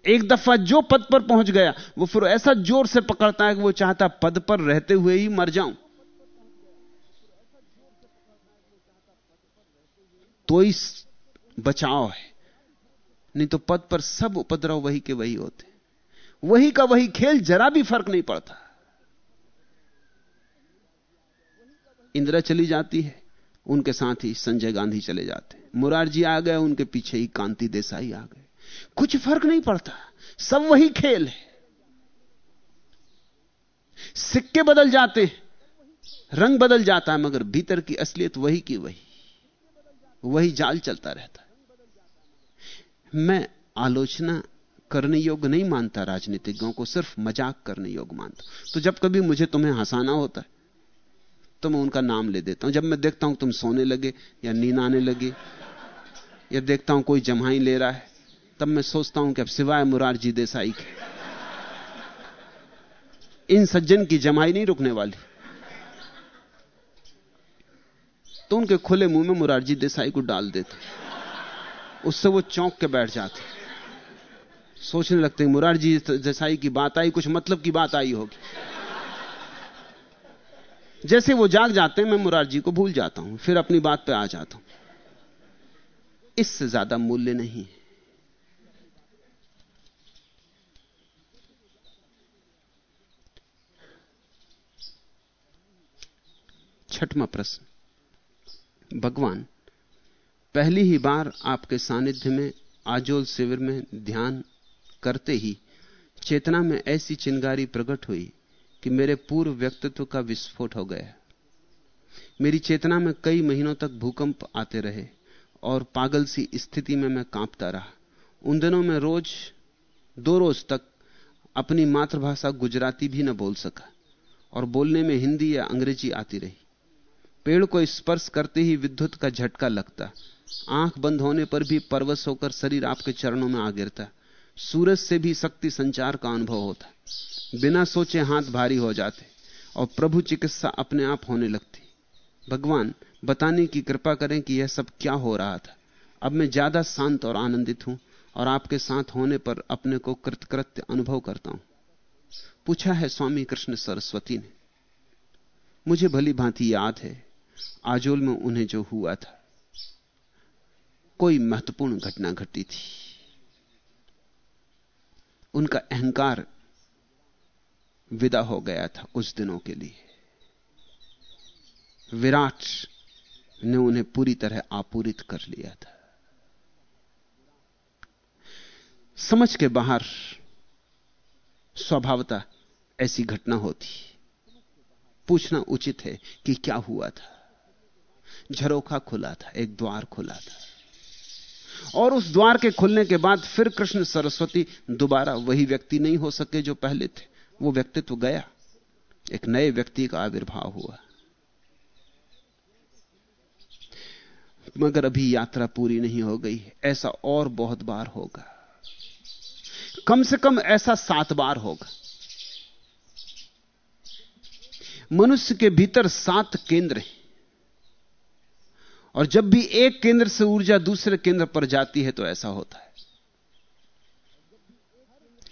एक दफ़ा जो पद पर पहुँच गया, वो फिर ऐसा ज़ोर से पकड़ता है कि वो चाहता पद पर रहते हुए ही मर जाऊँ। तो ही बचाव है। नहीं तो पद पर सब उपद्रव वही के वही होते वही का वही खेल जरा भी फ़र्क नहीं पड़ता। इंदिरा चली जाती है, उनके साथ ही संजय गांधी चले जाते मुरारजी आ गए, उनके पीछे ही कांति देसाई आ गए। कुछ फ़र्क नहीं पड़ता, सब वही खेल है। सिक्के बदल जाते हैं, रंग बदल जाता है, मगर भीतर की असलियत वही की वही। वही जाल चलता रहता है। मैं आलोचना करने योग्य नहीं मानता, राजनीतिज्ञों को सिर्फ़ मज़ाक करने योग्य मानता तो जब कभी मुझे तुम्हें हंसाना होता है तो मैं उनका नाम ले देता हूँ। जब मैं देखता हूँ तुम सोने लगे या नींद आने लगे, या देखता हूँ कोई जमाई ले रहा है, तब मैं सोचता हूँ कि अब सिवाय मुरारजी देसाई के, इन सज्जन की जमाई नहीं रुकने वाली। तो उनके खुले मुँह में मुरारजी देसाई को डाल देते। उससे वो चौंक के बैठ जाते। सोचने लगते हैं मुरारजी देसाई की बात आई, कुछ मतलब की बात आई होगी। जैसे वो जाग जाते हैं, मैं मुरारजी को भूल जाता हूँ, फिर अपनी बात पे आ जाता हूँ। इससे ज़्यादा मूल्य नहीं है। छठवां प्रश्न। भगवान, पहली ही बार आपके सानिध्य में, आजोल शिविर में ध्यान करते ही, चेतना में ऐसी चिंगारी प्रकट हुई कि मेरे पूर्व व्यक्तित्व का विस्फोट हो गया। मेरी चेतना में कई महीनों तक भूकंप आते रहे और पागल सी स्थिति में मैं कांपता रहा। उन दिनों में रोज, दो रोज तक अपनी मातृभाषा गुजराती भी न बोल सका और बोलने में हिंदी या अंग्रेज़ी आती रही। पेड़ को स्पर्श करते ही विद्युत का झटका लगता। आँख बंद होने पर भी परवश होकर शरीर आपके चरणों में आ गिरता। सूरज से भी शक्ति संचार का अनुभव होता। बिना सोचे हाथ भारी हो जाते और प्रभु चिकित्सा अपने आप होने लगती। भगवान, बताने की कृपा करें कि यह सब क्या हो रहा था। अब मैं ज़्यादा शांत और आनंदित हूँ और आपके साथ होने पर अपने को कृतकृत्य अनुभव करता हूँ। पूछा है स्वामी कृष्ण सरस्वती ने, मुझे भली भांति याद है आजोल में उन्हें जो हुआ था, कोई महत्वपूर्ण घटना घटी थी। उनका अहंकार विदा हो गया था कुछ दिनों के लिए। विराट ने उन्हें पूरी तरह आपूरित कर लिया था। समझ के बाहर स्वभावता ऐसी घटना होती। पूछना उचित है कि क्या हुआ था। झरोखा खुला था, एक द्वार खुला था। और उस द्वार के खुलने के बाद फिर कृष्ण सरस्वती दोबारा वही व्यक्ति नहीं हो सके जो पहले थे। वो व्यक्तित्व गया। एक नए व्यक्ति का आविर्भाव हुआ। मगर अभी यात्रा पूरी नहीं हो गई। ऐसा और बहुत बार होगा। कम से कम ऐसा सात बार होगा। मनुष्य के भीतर सात केंद्र हैं। और जब भी एक केंद्र से ऊर्जा दूसरे केंद्र पर जाती है तो ऐसा होता है।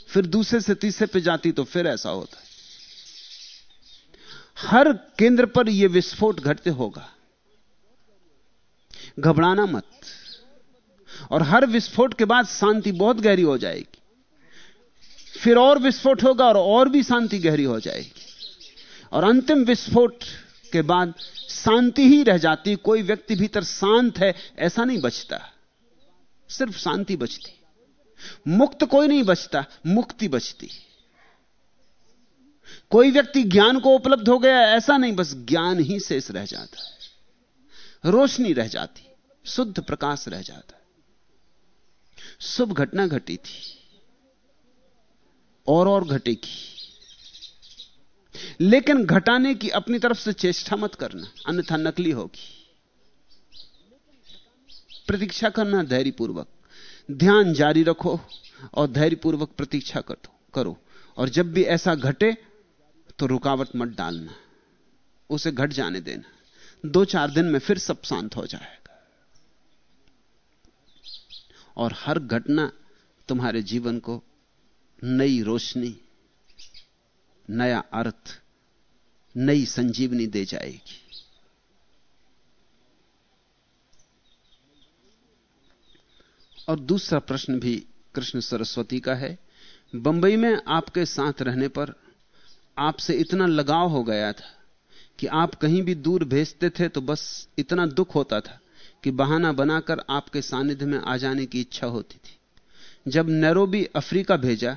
फिर दूसरे से तीसरे पे जाती तो फिर ऐसा होता है। हर केंद्र पर यह विस्फोट घटते होगा। घबराना मत। और हर विस्फोट के बाद शांति बहुत गहरी हो जाएगी। फिर और विस्फोट होगा और और भी शांति गहरी हो जाएगी। और अंतिम विस्फोट के बाद शांति ही रह जाती, कोई व्यक्ति भीतर शांत है, ऐसा नहीं बचता। सिर्फ़ शांति बचती। मुक्त कोई नहीं बचता, मुक्ति बचती। कोई व्यक्ति ज्ञान को उपलब्ध हो गया, ऐसा नहीं, बस ज्ञान ही शेष रह जाता है। रोशनी रह जाती, शुद्ध प्रकाश रह जाता शुभ घटना घटी थी और और घटेगी। लेकिन घटाने की अपनी तरफ़ से चेष्टा मत करना, अन्यथा नकली होगी। प्रतीक्षा करना धैर्यपूर्वक। ध्यान जारी रखो और धैर्यपूर्वक प्रतीक्षा कर करो। और जब भी ऐसा घटे तो रुकावट मत डालना। उसे घट जाने देना। दो चार दिन में फिर सब शांत हो जाएगा। और हर घटना तुम्हारे जीवन को नई रोशनी नया अर्थ, नई संजीवनी दे जाएगी। और दूसरा प्रश्न भी कृष्ण सरस्वती का है, बंबई में आपके साथ रहने पर आपसे इतना लगाव हो गया था कि आप कहीं भी दूर भेजते थे तो बस इतना दुख होता था कि बहाना बनाकर आपके सानिध्य में आ जाने की इच्छा होती थी। जब नैरोबी अफ्रीका भेजा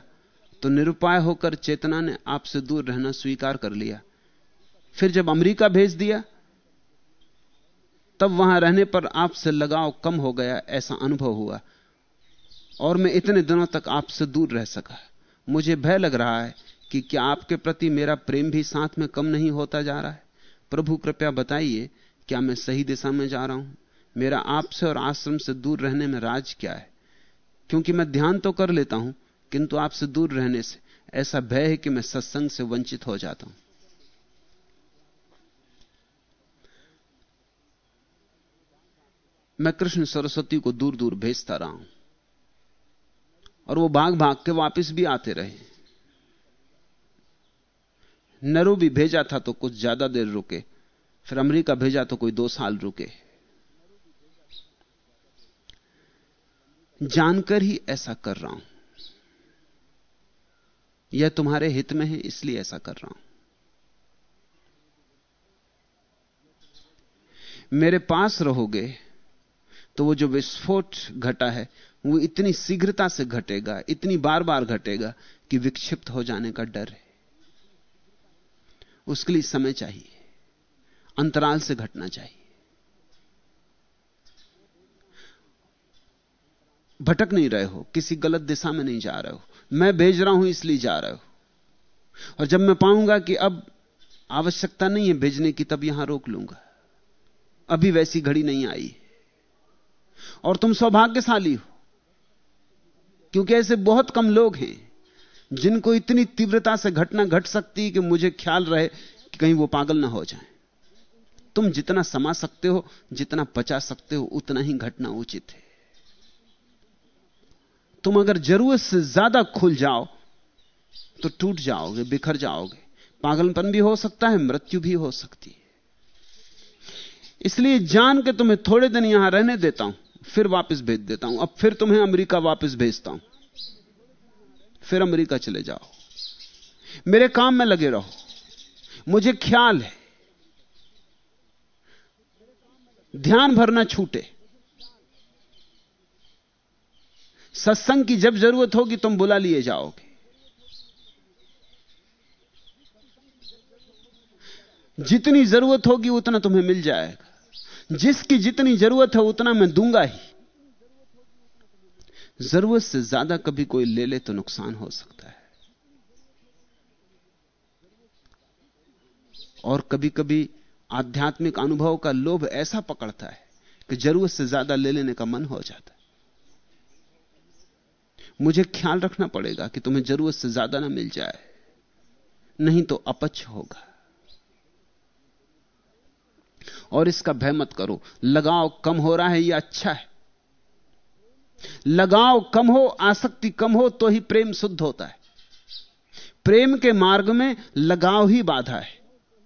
तो निरुपाय होकर चेतना ने आपसे दूर रहना स्वीकार कर लिया। फिर जब अमेरिका भेज दिया, तब वहाँ रहने पर आपसे लगाव कम हो गया, ऐसा अनुभव हुआ। और मैं इतने दिनों तक आपसे दूर रह सका। मुझे भय लग रहा है कि क्या आपके प्रति मेरा प्रेम भी साथ में कम नहीं होता जा रहा है? प्रभु, कृपया बताइए, क्या मैं सही दिशा में जा रहा हूँ? मेरा आपसे और आश्रम से दूर रहने में राज क्या है? क्योंकि मैं ध्यान तो कर लेता हूँ किंतु आपसे दूर रहने से ऐसा भय है कि मैं सत्संग से वंचित हो जाता हूँ। मैं कृष्ण सरस्वती को दूर दूर भेजता रहा हूँ और वो भाग भाग के वापस भी आते रहे। नरू भी भेजा था तो कुछ ज़्यादा देर रुके, फिर अमेरिका भेजा तो कोई दो साल रुके। जानकर ही ऐसा कर रहा हूँ। यह तुम्हारे हित में है, इसलिए ऐसा कर रहा हूँ। मेरे पास रहोगे तो वो जो विस्फोट घटा है, वो इतनी शीघ्रता से घटेगा, इतनी बार बार घटेगा, कि विक्षिप्त हो जाने का डर है। उसके लिए समय चाहिए, अंतराल से घटना चाहिए। भटक नहीं रहे हो, किसी गलत दिशा में नहीं जा रहे हो। मैं भेज रहा हूँ इसलिए जा रहे हो। और जब मैं पाऊँगा कि अब आवश्यकता नहीं है भेजने की, तब यहाँ रोक लूँगा। अभी वैसी घड़ी नहीं आई। और तुम सौभाग्यशाली हो, क्योंकि ऐसे बहुत कम लोग हैं जिनको इतनी तीव्रता से घटना घट सकती है कि मुझे ख्याल रहे कि कहीं वो पागल ना हो जाए। तुम जितना समा सकते हो, जितना पचा सकते हो, उतना ही घटना उचित है। तुम अगर ज़रूरत से ज़्यादा खुल जाओ तो टूट जाओगे, बिखर जाओगे। पागलपन भी हो सकता है, मृत्यु भी हो सकती है। इसलिए जान के तुम्हें थोड़े दिन यहाँ रहने देता हूँ, फिर वापस भेज देता हूँ। अब फिर तुम्हें अमेरिका वापस भेजता हूँ। फिर अमेरिका चले जाओ। मेरे काम में लगे रहो। मुझे ख्याल है। ध्यान भरना छूटे। सत्संग की जब ज़रूरत होगी तुम बुला लिए जाओगे। जितनी ज़रूरत होगी उतना तुम्हें मिल जाएगा। जिसकी जितनी ज़रूरत है उतना मैं दूँगा ही। ज़रूरत से ज़्यादा कभी कोई ले ले तो नुकसान हो सकता है। और कभी कभी आध्यात्मिक अनुभव का लोभ ऐसा पकड़ता है कि ज़रूरत से ज़्यादा ले लेने का मन हो जाता है। मुझे ख्याल रखना पड़ेगा कि तुम्हें ज़रूरत से ज़्यादा ना मिल जाए। नहीं तो अपच होगा। और इसका भय मत करो। लगाव कम हो रहा है यह अच्छा है? लगाव कम हो, आसक्ति कम हो तो ही प्रेम शुद्ध होता है। प्रेम के मार्ग में लगाव ही बाधा है,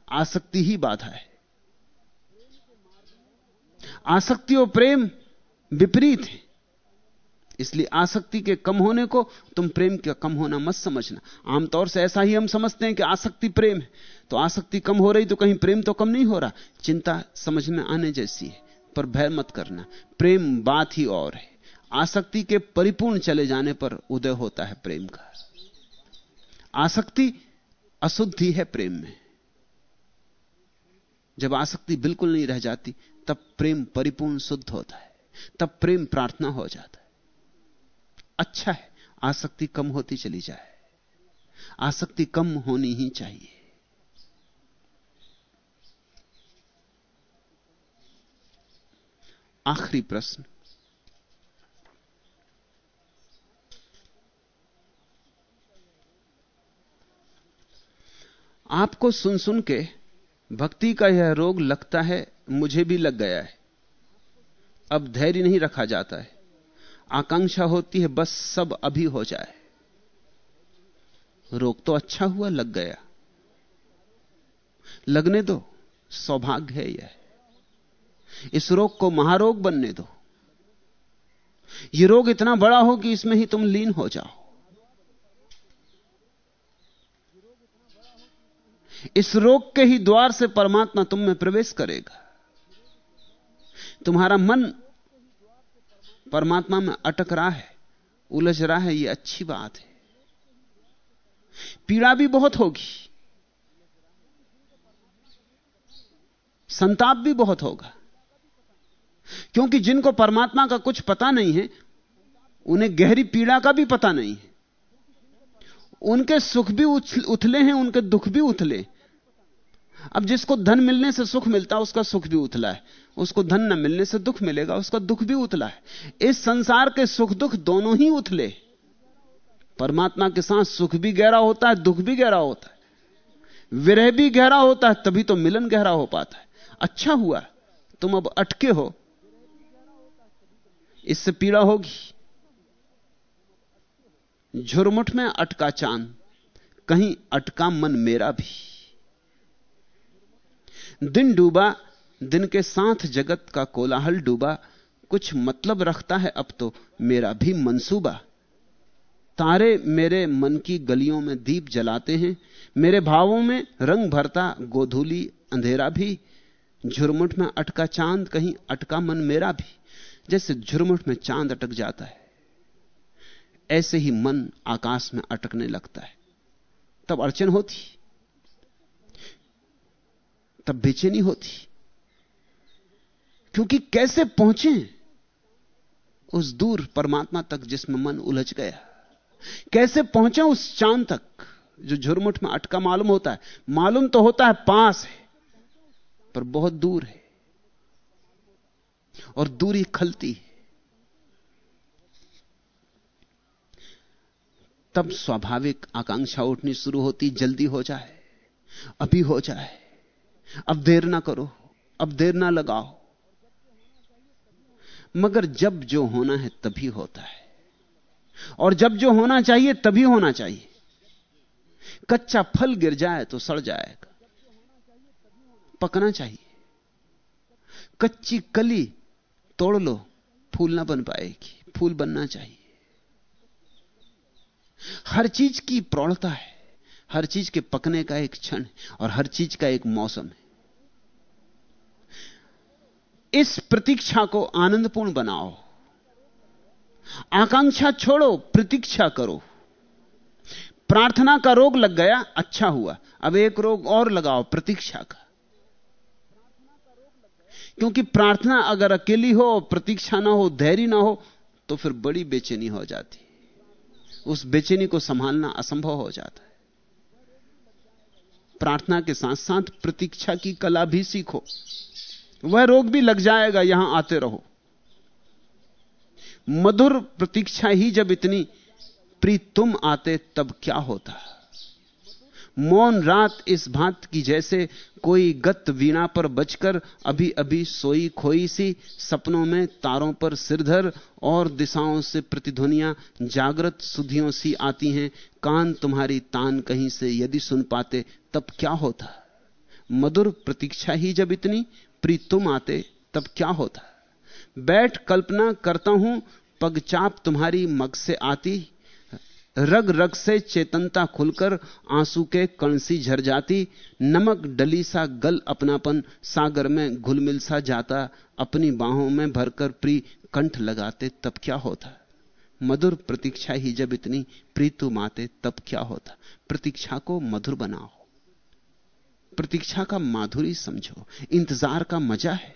आसक्ति ही बाधा है। आसक्ति और प्रेम विपरीत है। इसलिए आसक्ति के कम होने को तुम प्रेम का कम होना मत समझना। आमतौर से ऐसा ही हम समझते हैं कि आसक्ति प्रेम है। तो आसक्ति कम हो रही तो कहीं प्रेम तो कम नहीं हो रहा। चिंता समझ में आने जैसी है, पर भय मत करना। प्रेम बात ही और है। आसक्ति के परिपूर्ण चले जाने पर उदय होता है प्रेम का। आसक्ति अशुद्धि है प्रेम में। जब आसक्ति बिल्कुल नहीं रह जाती, तब प्रेम परिपूर्ण शुद्ध होता है। तब प्रेम प्रार्थना हो जाता है। अच्छा है, आसक्ति कम होती चली जाए। आसक्ति कम होनी ही चाहिए। आखिरी प्रश्न। आपको सुन सुन के भक्ति का यह रोग लगता है, मुझे भी लग गया है। अब धैर्य नहीं रखा जाता है। आकांक्षा होती है, बस सब अभी हो जाए। रोग तो अच्छा हुआ, लग गया। लगने दो, सौभाग्य है यह। इस रोग को महारोग बनने दो। यह रोग इतना बड़ा हो कि इसमें ही तुम लीन हो जाओ। इस रोग के ही द्वार से परमात्मा तुम में प्रवेश करेगा। तुम्हारा मन परमात्मा में अटक रहा है, उलझ रहा है यह अच्छी बात है। पीड़ा भी बहुत होगी, संताप भी बहुत होगा, क्योंकि जिनको परमात्मा का कुछ पता नहीं है, उन्हें गहरी पीड़ा का भी पता नहीं है। उनके सुख भी उथले हैं, उनके दुख भी उथले अब जिसको धन मिलने से सुख मिलता है, उसका सुख भी उतला है। उसको धन न मिलने से दुख मिलेगा, उसका दुख भी उतला है। इस संसार के सुख दुख दोनों ही उथले। परमात्मा के साथ सुख भी गहरा होता है, दुख भी गहरा होता है। विरह भी गहरा होता है, तभी तो मिलन गहरा हो पाता है। अच्छा हुआ, तुम अब अटके हो। इससे पीड़ा होगी। झुरमुठ में अटका चाँद, कहीं अटका मन मेरा भी। दिन डूबा, दिन के साथ जगत का कोलाहल डूबा, कुछ मतलब रखता है अब तो मेरा भी मंसूबा। तारे मेरे मन की गलियों में दीप जलाते हैं, मेरे भावों में रंग भरता गोधूली अंधेरा भी झुरमुठ में अटका चाँद कहीं अटका मन मेरा भी, जैसे झुरमुठ में चाँद अटक जाता है। ऐसे ही मन आकाश में अटकने लगता है। तब अड़चन होती तब बेचैनी होती। क्योंकि कैसे पहुँचे? उस दूर परमात्मा तक जिसमें मन उलझ गया। कैसे पहुँचे उस चाँद तक? जो झुरमुठ में अटका मालूम होता है। मालूम तो होता है पास है, पर बहुत दूर है। और दूरी खलती है। तब स्वाभाविक आकांक्षा उठनी शुरू होती, जल्दी हो जाए, अभी हो जाए। अब देर ना करो, अब देर ना लगाओ। मगर जब जो होना है तभी होता है। और जब जो होना चाहिए तभी होना चाहिए। कच्चा फल गिर जाए तो सड़ जाएगा। पकना चाहिए। कच्ची कली तोड़ लो, फूल ना बन पाएगी, फूल बनना चाहिए। हर चीज़ की प्रौढ़ता है, हर चीज़ के पकने का एक क्षण और हर चीज़ का एक मौसम है। इस प्रतीक्षा को आनंदपूर्ण बनाओ। आकांक्षा छोड़ो, प्रतीक्षा करो। प्रार्थना का रोग लग गया अच्छा हुआ। अब एक रोग और लगाओ, प्रतीक्षा का। क्योंकि प्रार्थना अगर अकेली हो, प्रतीक्षा ना हो, धैर्य ना हो तो फिर बड़ी बेचैनी हो जाती। उस बेचैनी को संभालना असंभव हो जाता है। प्रार्थना के साथ साथ प्रतीक्षा की कला भी सीखो। वह रोग भी लग जाएगा, यहाँ आते रहो। मधुर प्रतीक्षा ही जब इतनी प्री तुम आते, तब क्या होता? मौन रात इस भांत की जैसे कोई गत वीणा पर बचकर अभी अभी सोई खोई सी सपनों में तारों पर सिरधर और दिशाओं से प्रतिध्वनियाँ जागृत सुधियों सी आती हैं, कान तुम्हारी तान कहीं से यदि सुन पाते, तब क्या होता? मधुर प्रतीक्षा ही जब इतनी प्री तुम आते, तब क्या होता? बैठ कल्पना करता हूँ पगचाप तुम्हारी मग से आती, रग रग से चेतनता खुलकर आँसू के कणसी झर जाती, नमक डली सा गल अपनापन सागर में घुलमिल सा जाता, अपनी बाहों में भरकर प्री कंठ लगाते, तब क्या होता? मधुर प्रतीक्षा ही जब इतनी प्रीतु माते, तब क्या होता? प्रतीक्षा को मधुर बनाओ। प्रतीक्षा का माधुरी समझो, इंतज़ार का मज़ा है।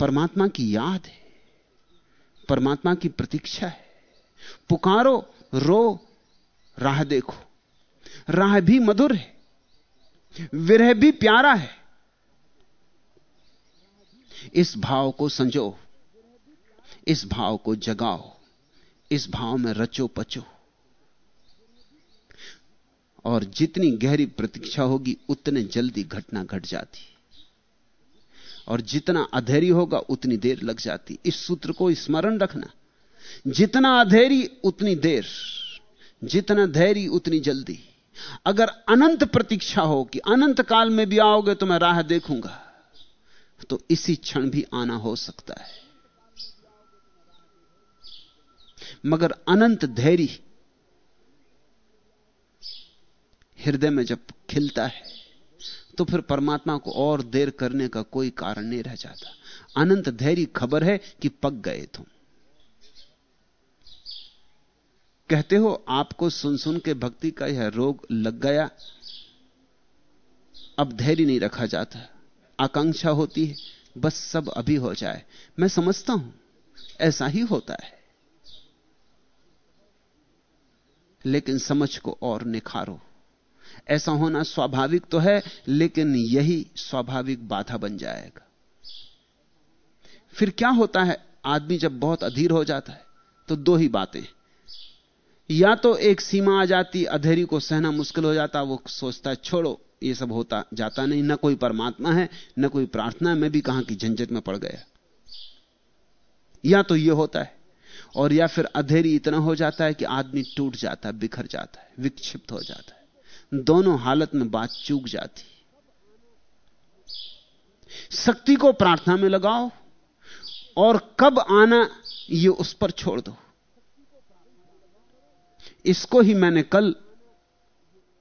परमात्मा की याद है, परमात्मा की प्रतीक्षा है। पुकारो, रो, राह देखो। राह भी मधुर है, विरह भी प्यारा है। इस भाव को संजो, इस भाव को जगाओ, इस भाव में रचो पचो। और जितनी गहरी प्रतीक्षा होगी, उतने जल्दी घटना घट जाती। और जितना अधैर्य होगा, उतनी देर लग जाती। इस सूत्र को स्मरण रखना। जितना अधेरी, उतनी देर। जितना धैर्य, उतनी जल्दी। अगर अनंत प्रतीक्षा हो कि अनंत काल में भी आओगे तो मैं राह देखूँगा। तो इसी क्षण भी आना हो सकता है। मगर अनंत धैर्य हृदय में जब खिलता है तो फिर परमात्मा को और देर करने का कोई कारण नहीं रह जाता। अनंत धैर्य खबर है कि पक गए तुम। कहते हो, आपको सुन सुन के भक्ति का यह रोग लग गया। अब धैर्य नहीं रखा जाता। आकांक्षा होती है, बस सब अभी हो जाए। मैं समझता हूँ, ऐसा ही होता है। लेकिन समझ को और निखारो। ऐसा होना स्वाभाविक तो है, लेकिन यही स्वाभाविक बाधा बन जाएगा। फिर क्या होता है? आदमी जब बहुत अधीर हो जाता है तो दो ही बातें या तो एक सीमा आ जाती, अधेरी को सहना मुश्किल हो जाता, वो सोचता है छोड़ो, ये सब होता, जाता नहीं, ना कोई परमात्मा है, ना कोई प्रार्थना है मैं भी कहाँ की झंझट में पड़ गया। या तो यह होता है, और या फिर अधेरी इतना हो जाता है कि आदमी टूट जाता है बिखर जाता है, विक्षिप्त हो जाता है। दोनों हालत में बात चूक जाती। शक्ति को प्रार्थना में लगाओ और कब आना ये उस पर छोड़ दो। इसको ही मैंने कल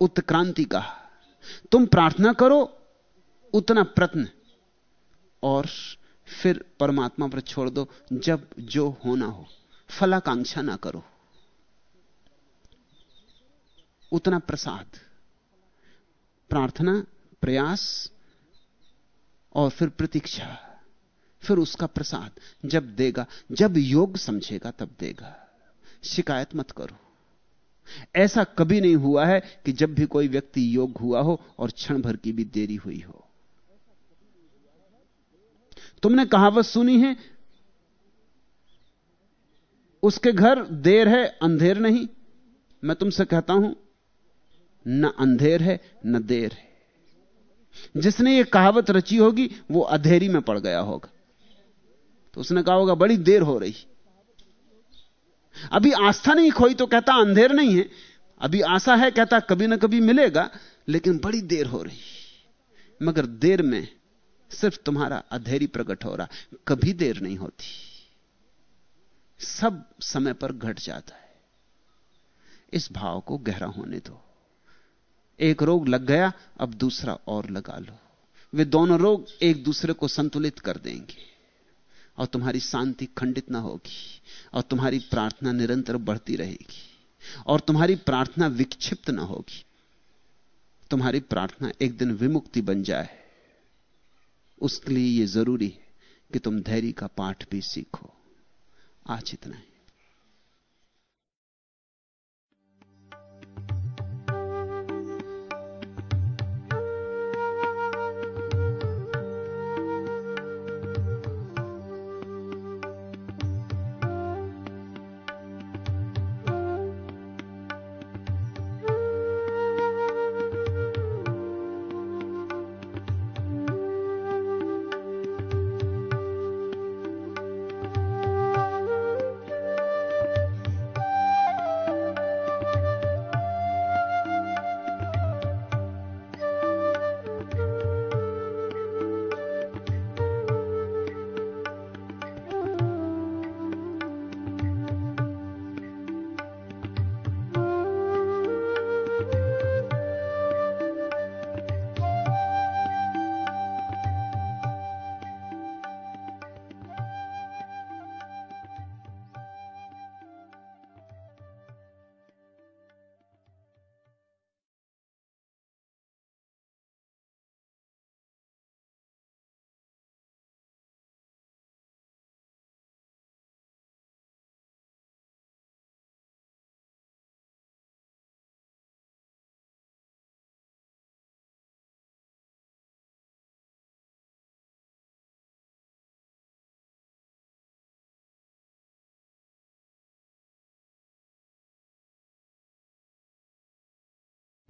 उत्क्रांति कहा। तुम प्रार्थना करो, उतना प्रत्न और फिर परमात्मा पर छोड़ दो, जब जो होना हो, फलाकांक्षा ना करो। उतना प्रसाद। प्रार्थना, प्रयास और फिर प्रतीक्षा, फिर उसका प्रसाद। जब देगा, जब योग समझेगा, तब देगा। शिकायत मत करो। ऐसा कभी नहीं हुआ है कि जब भी कोई व्यक्ति योग हुआ हो और क्षण भर की भी देरी हुई हो। तुमने कहावत सुनी है, उसके घर देर है, अंधेर नहीं। मैं तुमसे कहता हूँ न अंधेर है, न देर है। जिसने ये कहावत रची होगी, वो अधेरी में पड़ गया होगा। तो उसने कहा होगा, बड़ी देर हो रही। अभी आस्था नहीं खोई तो कहता, अंधेर नहीं है। अभी आशा है, कहता, कभी ना कभी मिलेगा, लेकिन बड़ी देर हो रही। मगर देर में सिर्फ़ तुम्हारा अधेरी प्रकट हो रहा, कभी देर नहीं होती। सब समय पर घट जाता है। इस भाव को गहरा होने दो। एक रोग लग गया, अब दूसरा और लगा लो। वे दोनों रोग एक दूसरे को संतुलित कर देंगे। और तुम्हारी शांति खंडित ना होगी, और तुम्हारी प्रार्थना निरंतर बढ़ती रहेगी, और तुम्हारी प्रार्थना विक्षिप्त ना होगी। तुम्हारी प्रार्थना एक दिन विमुक्ति बन जाए। उसके लिए यह ज़रूरी है कि तुम धैर्य का पाठ भी सीखो। आज इतना है।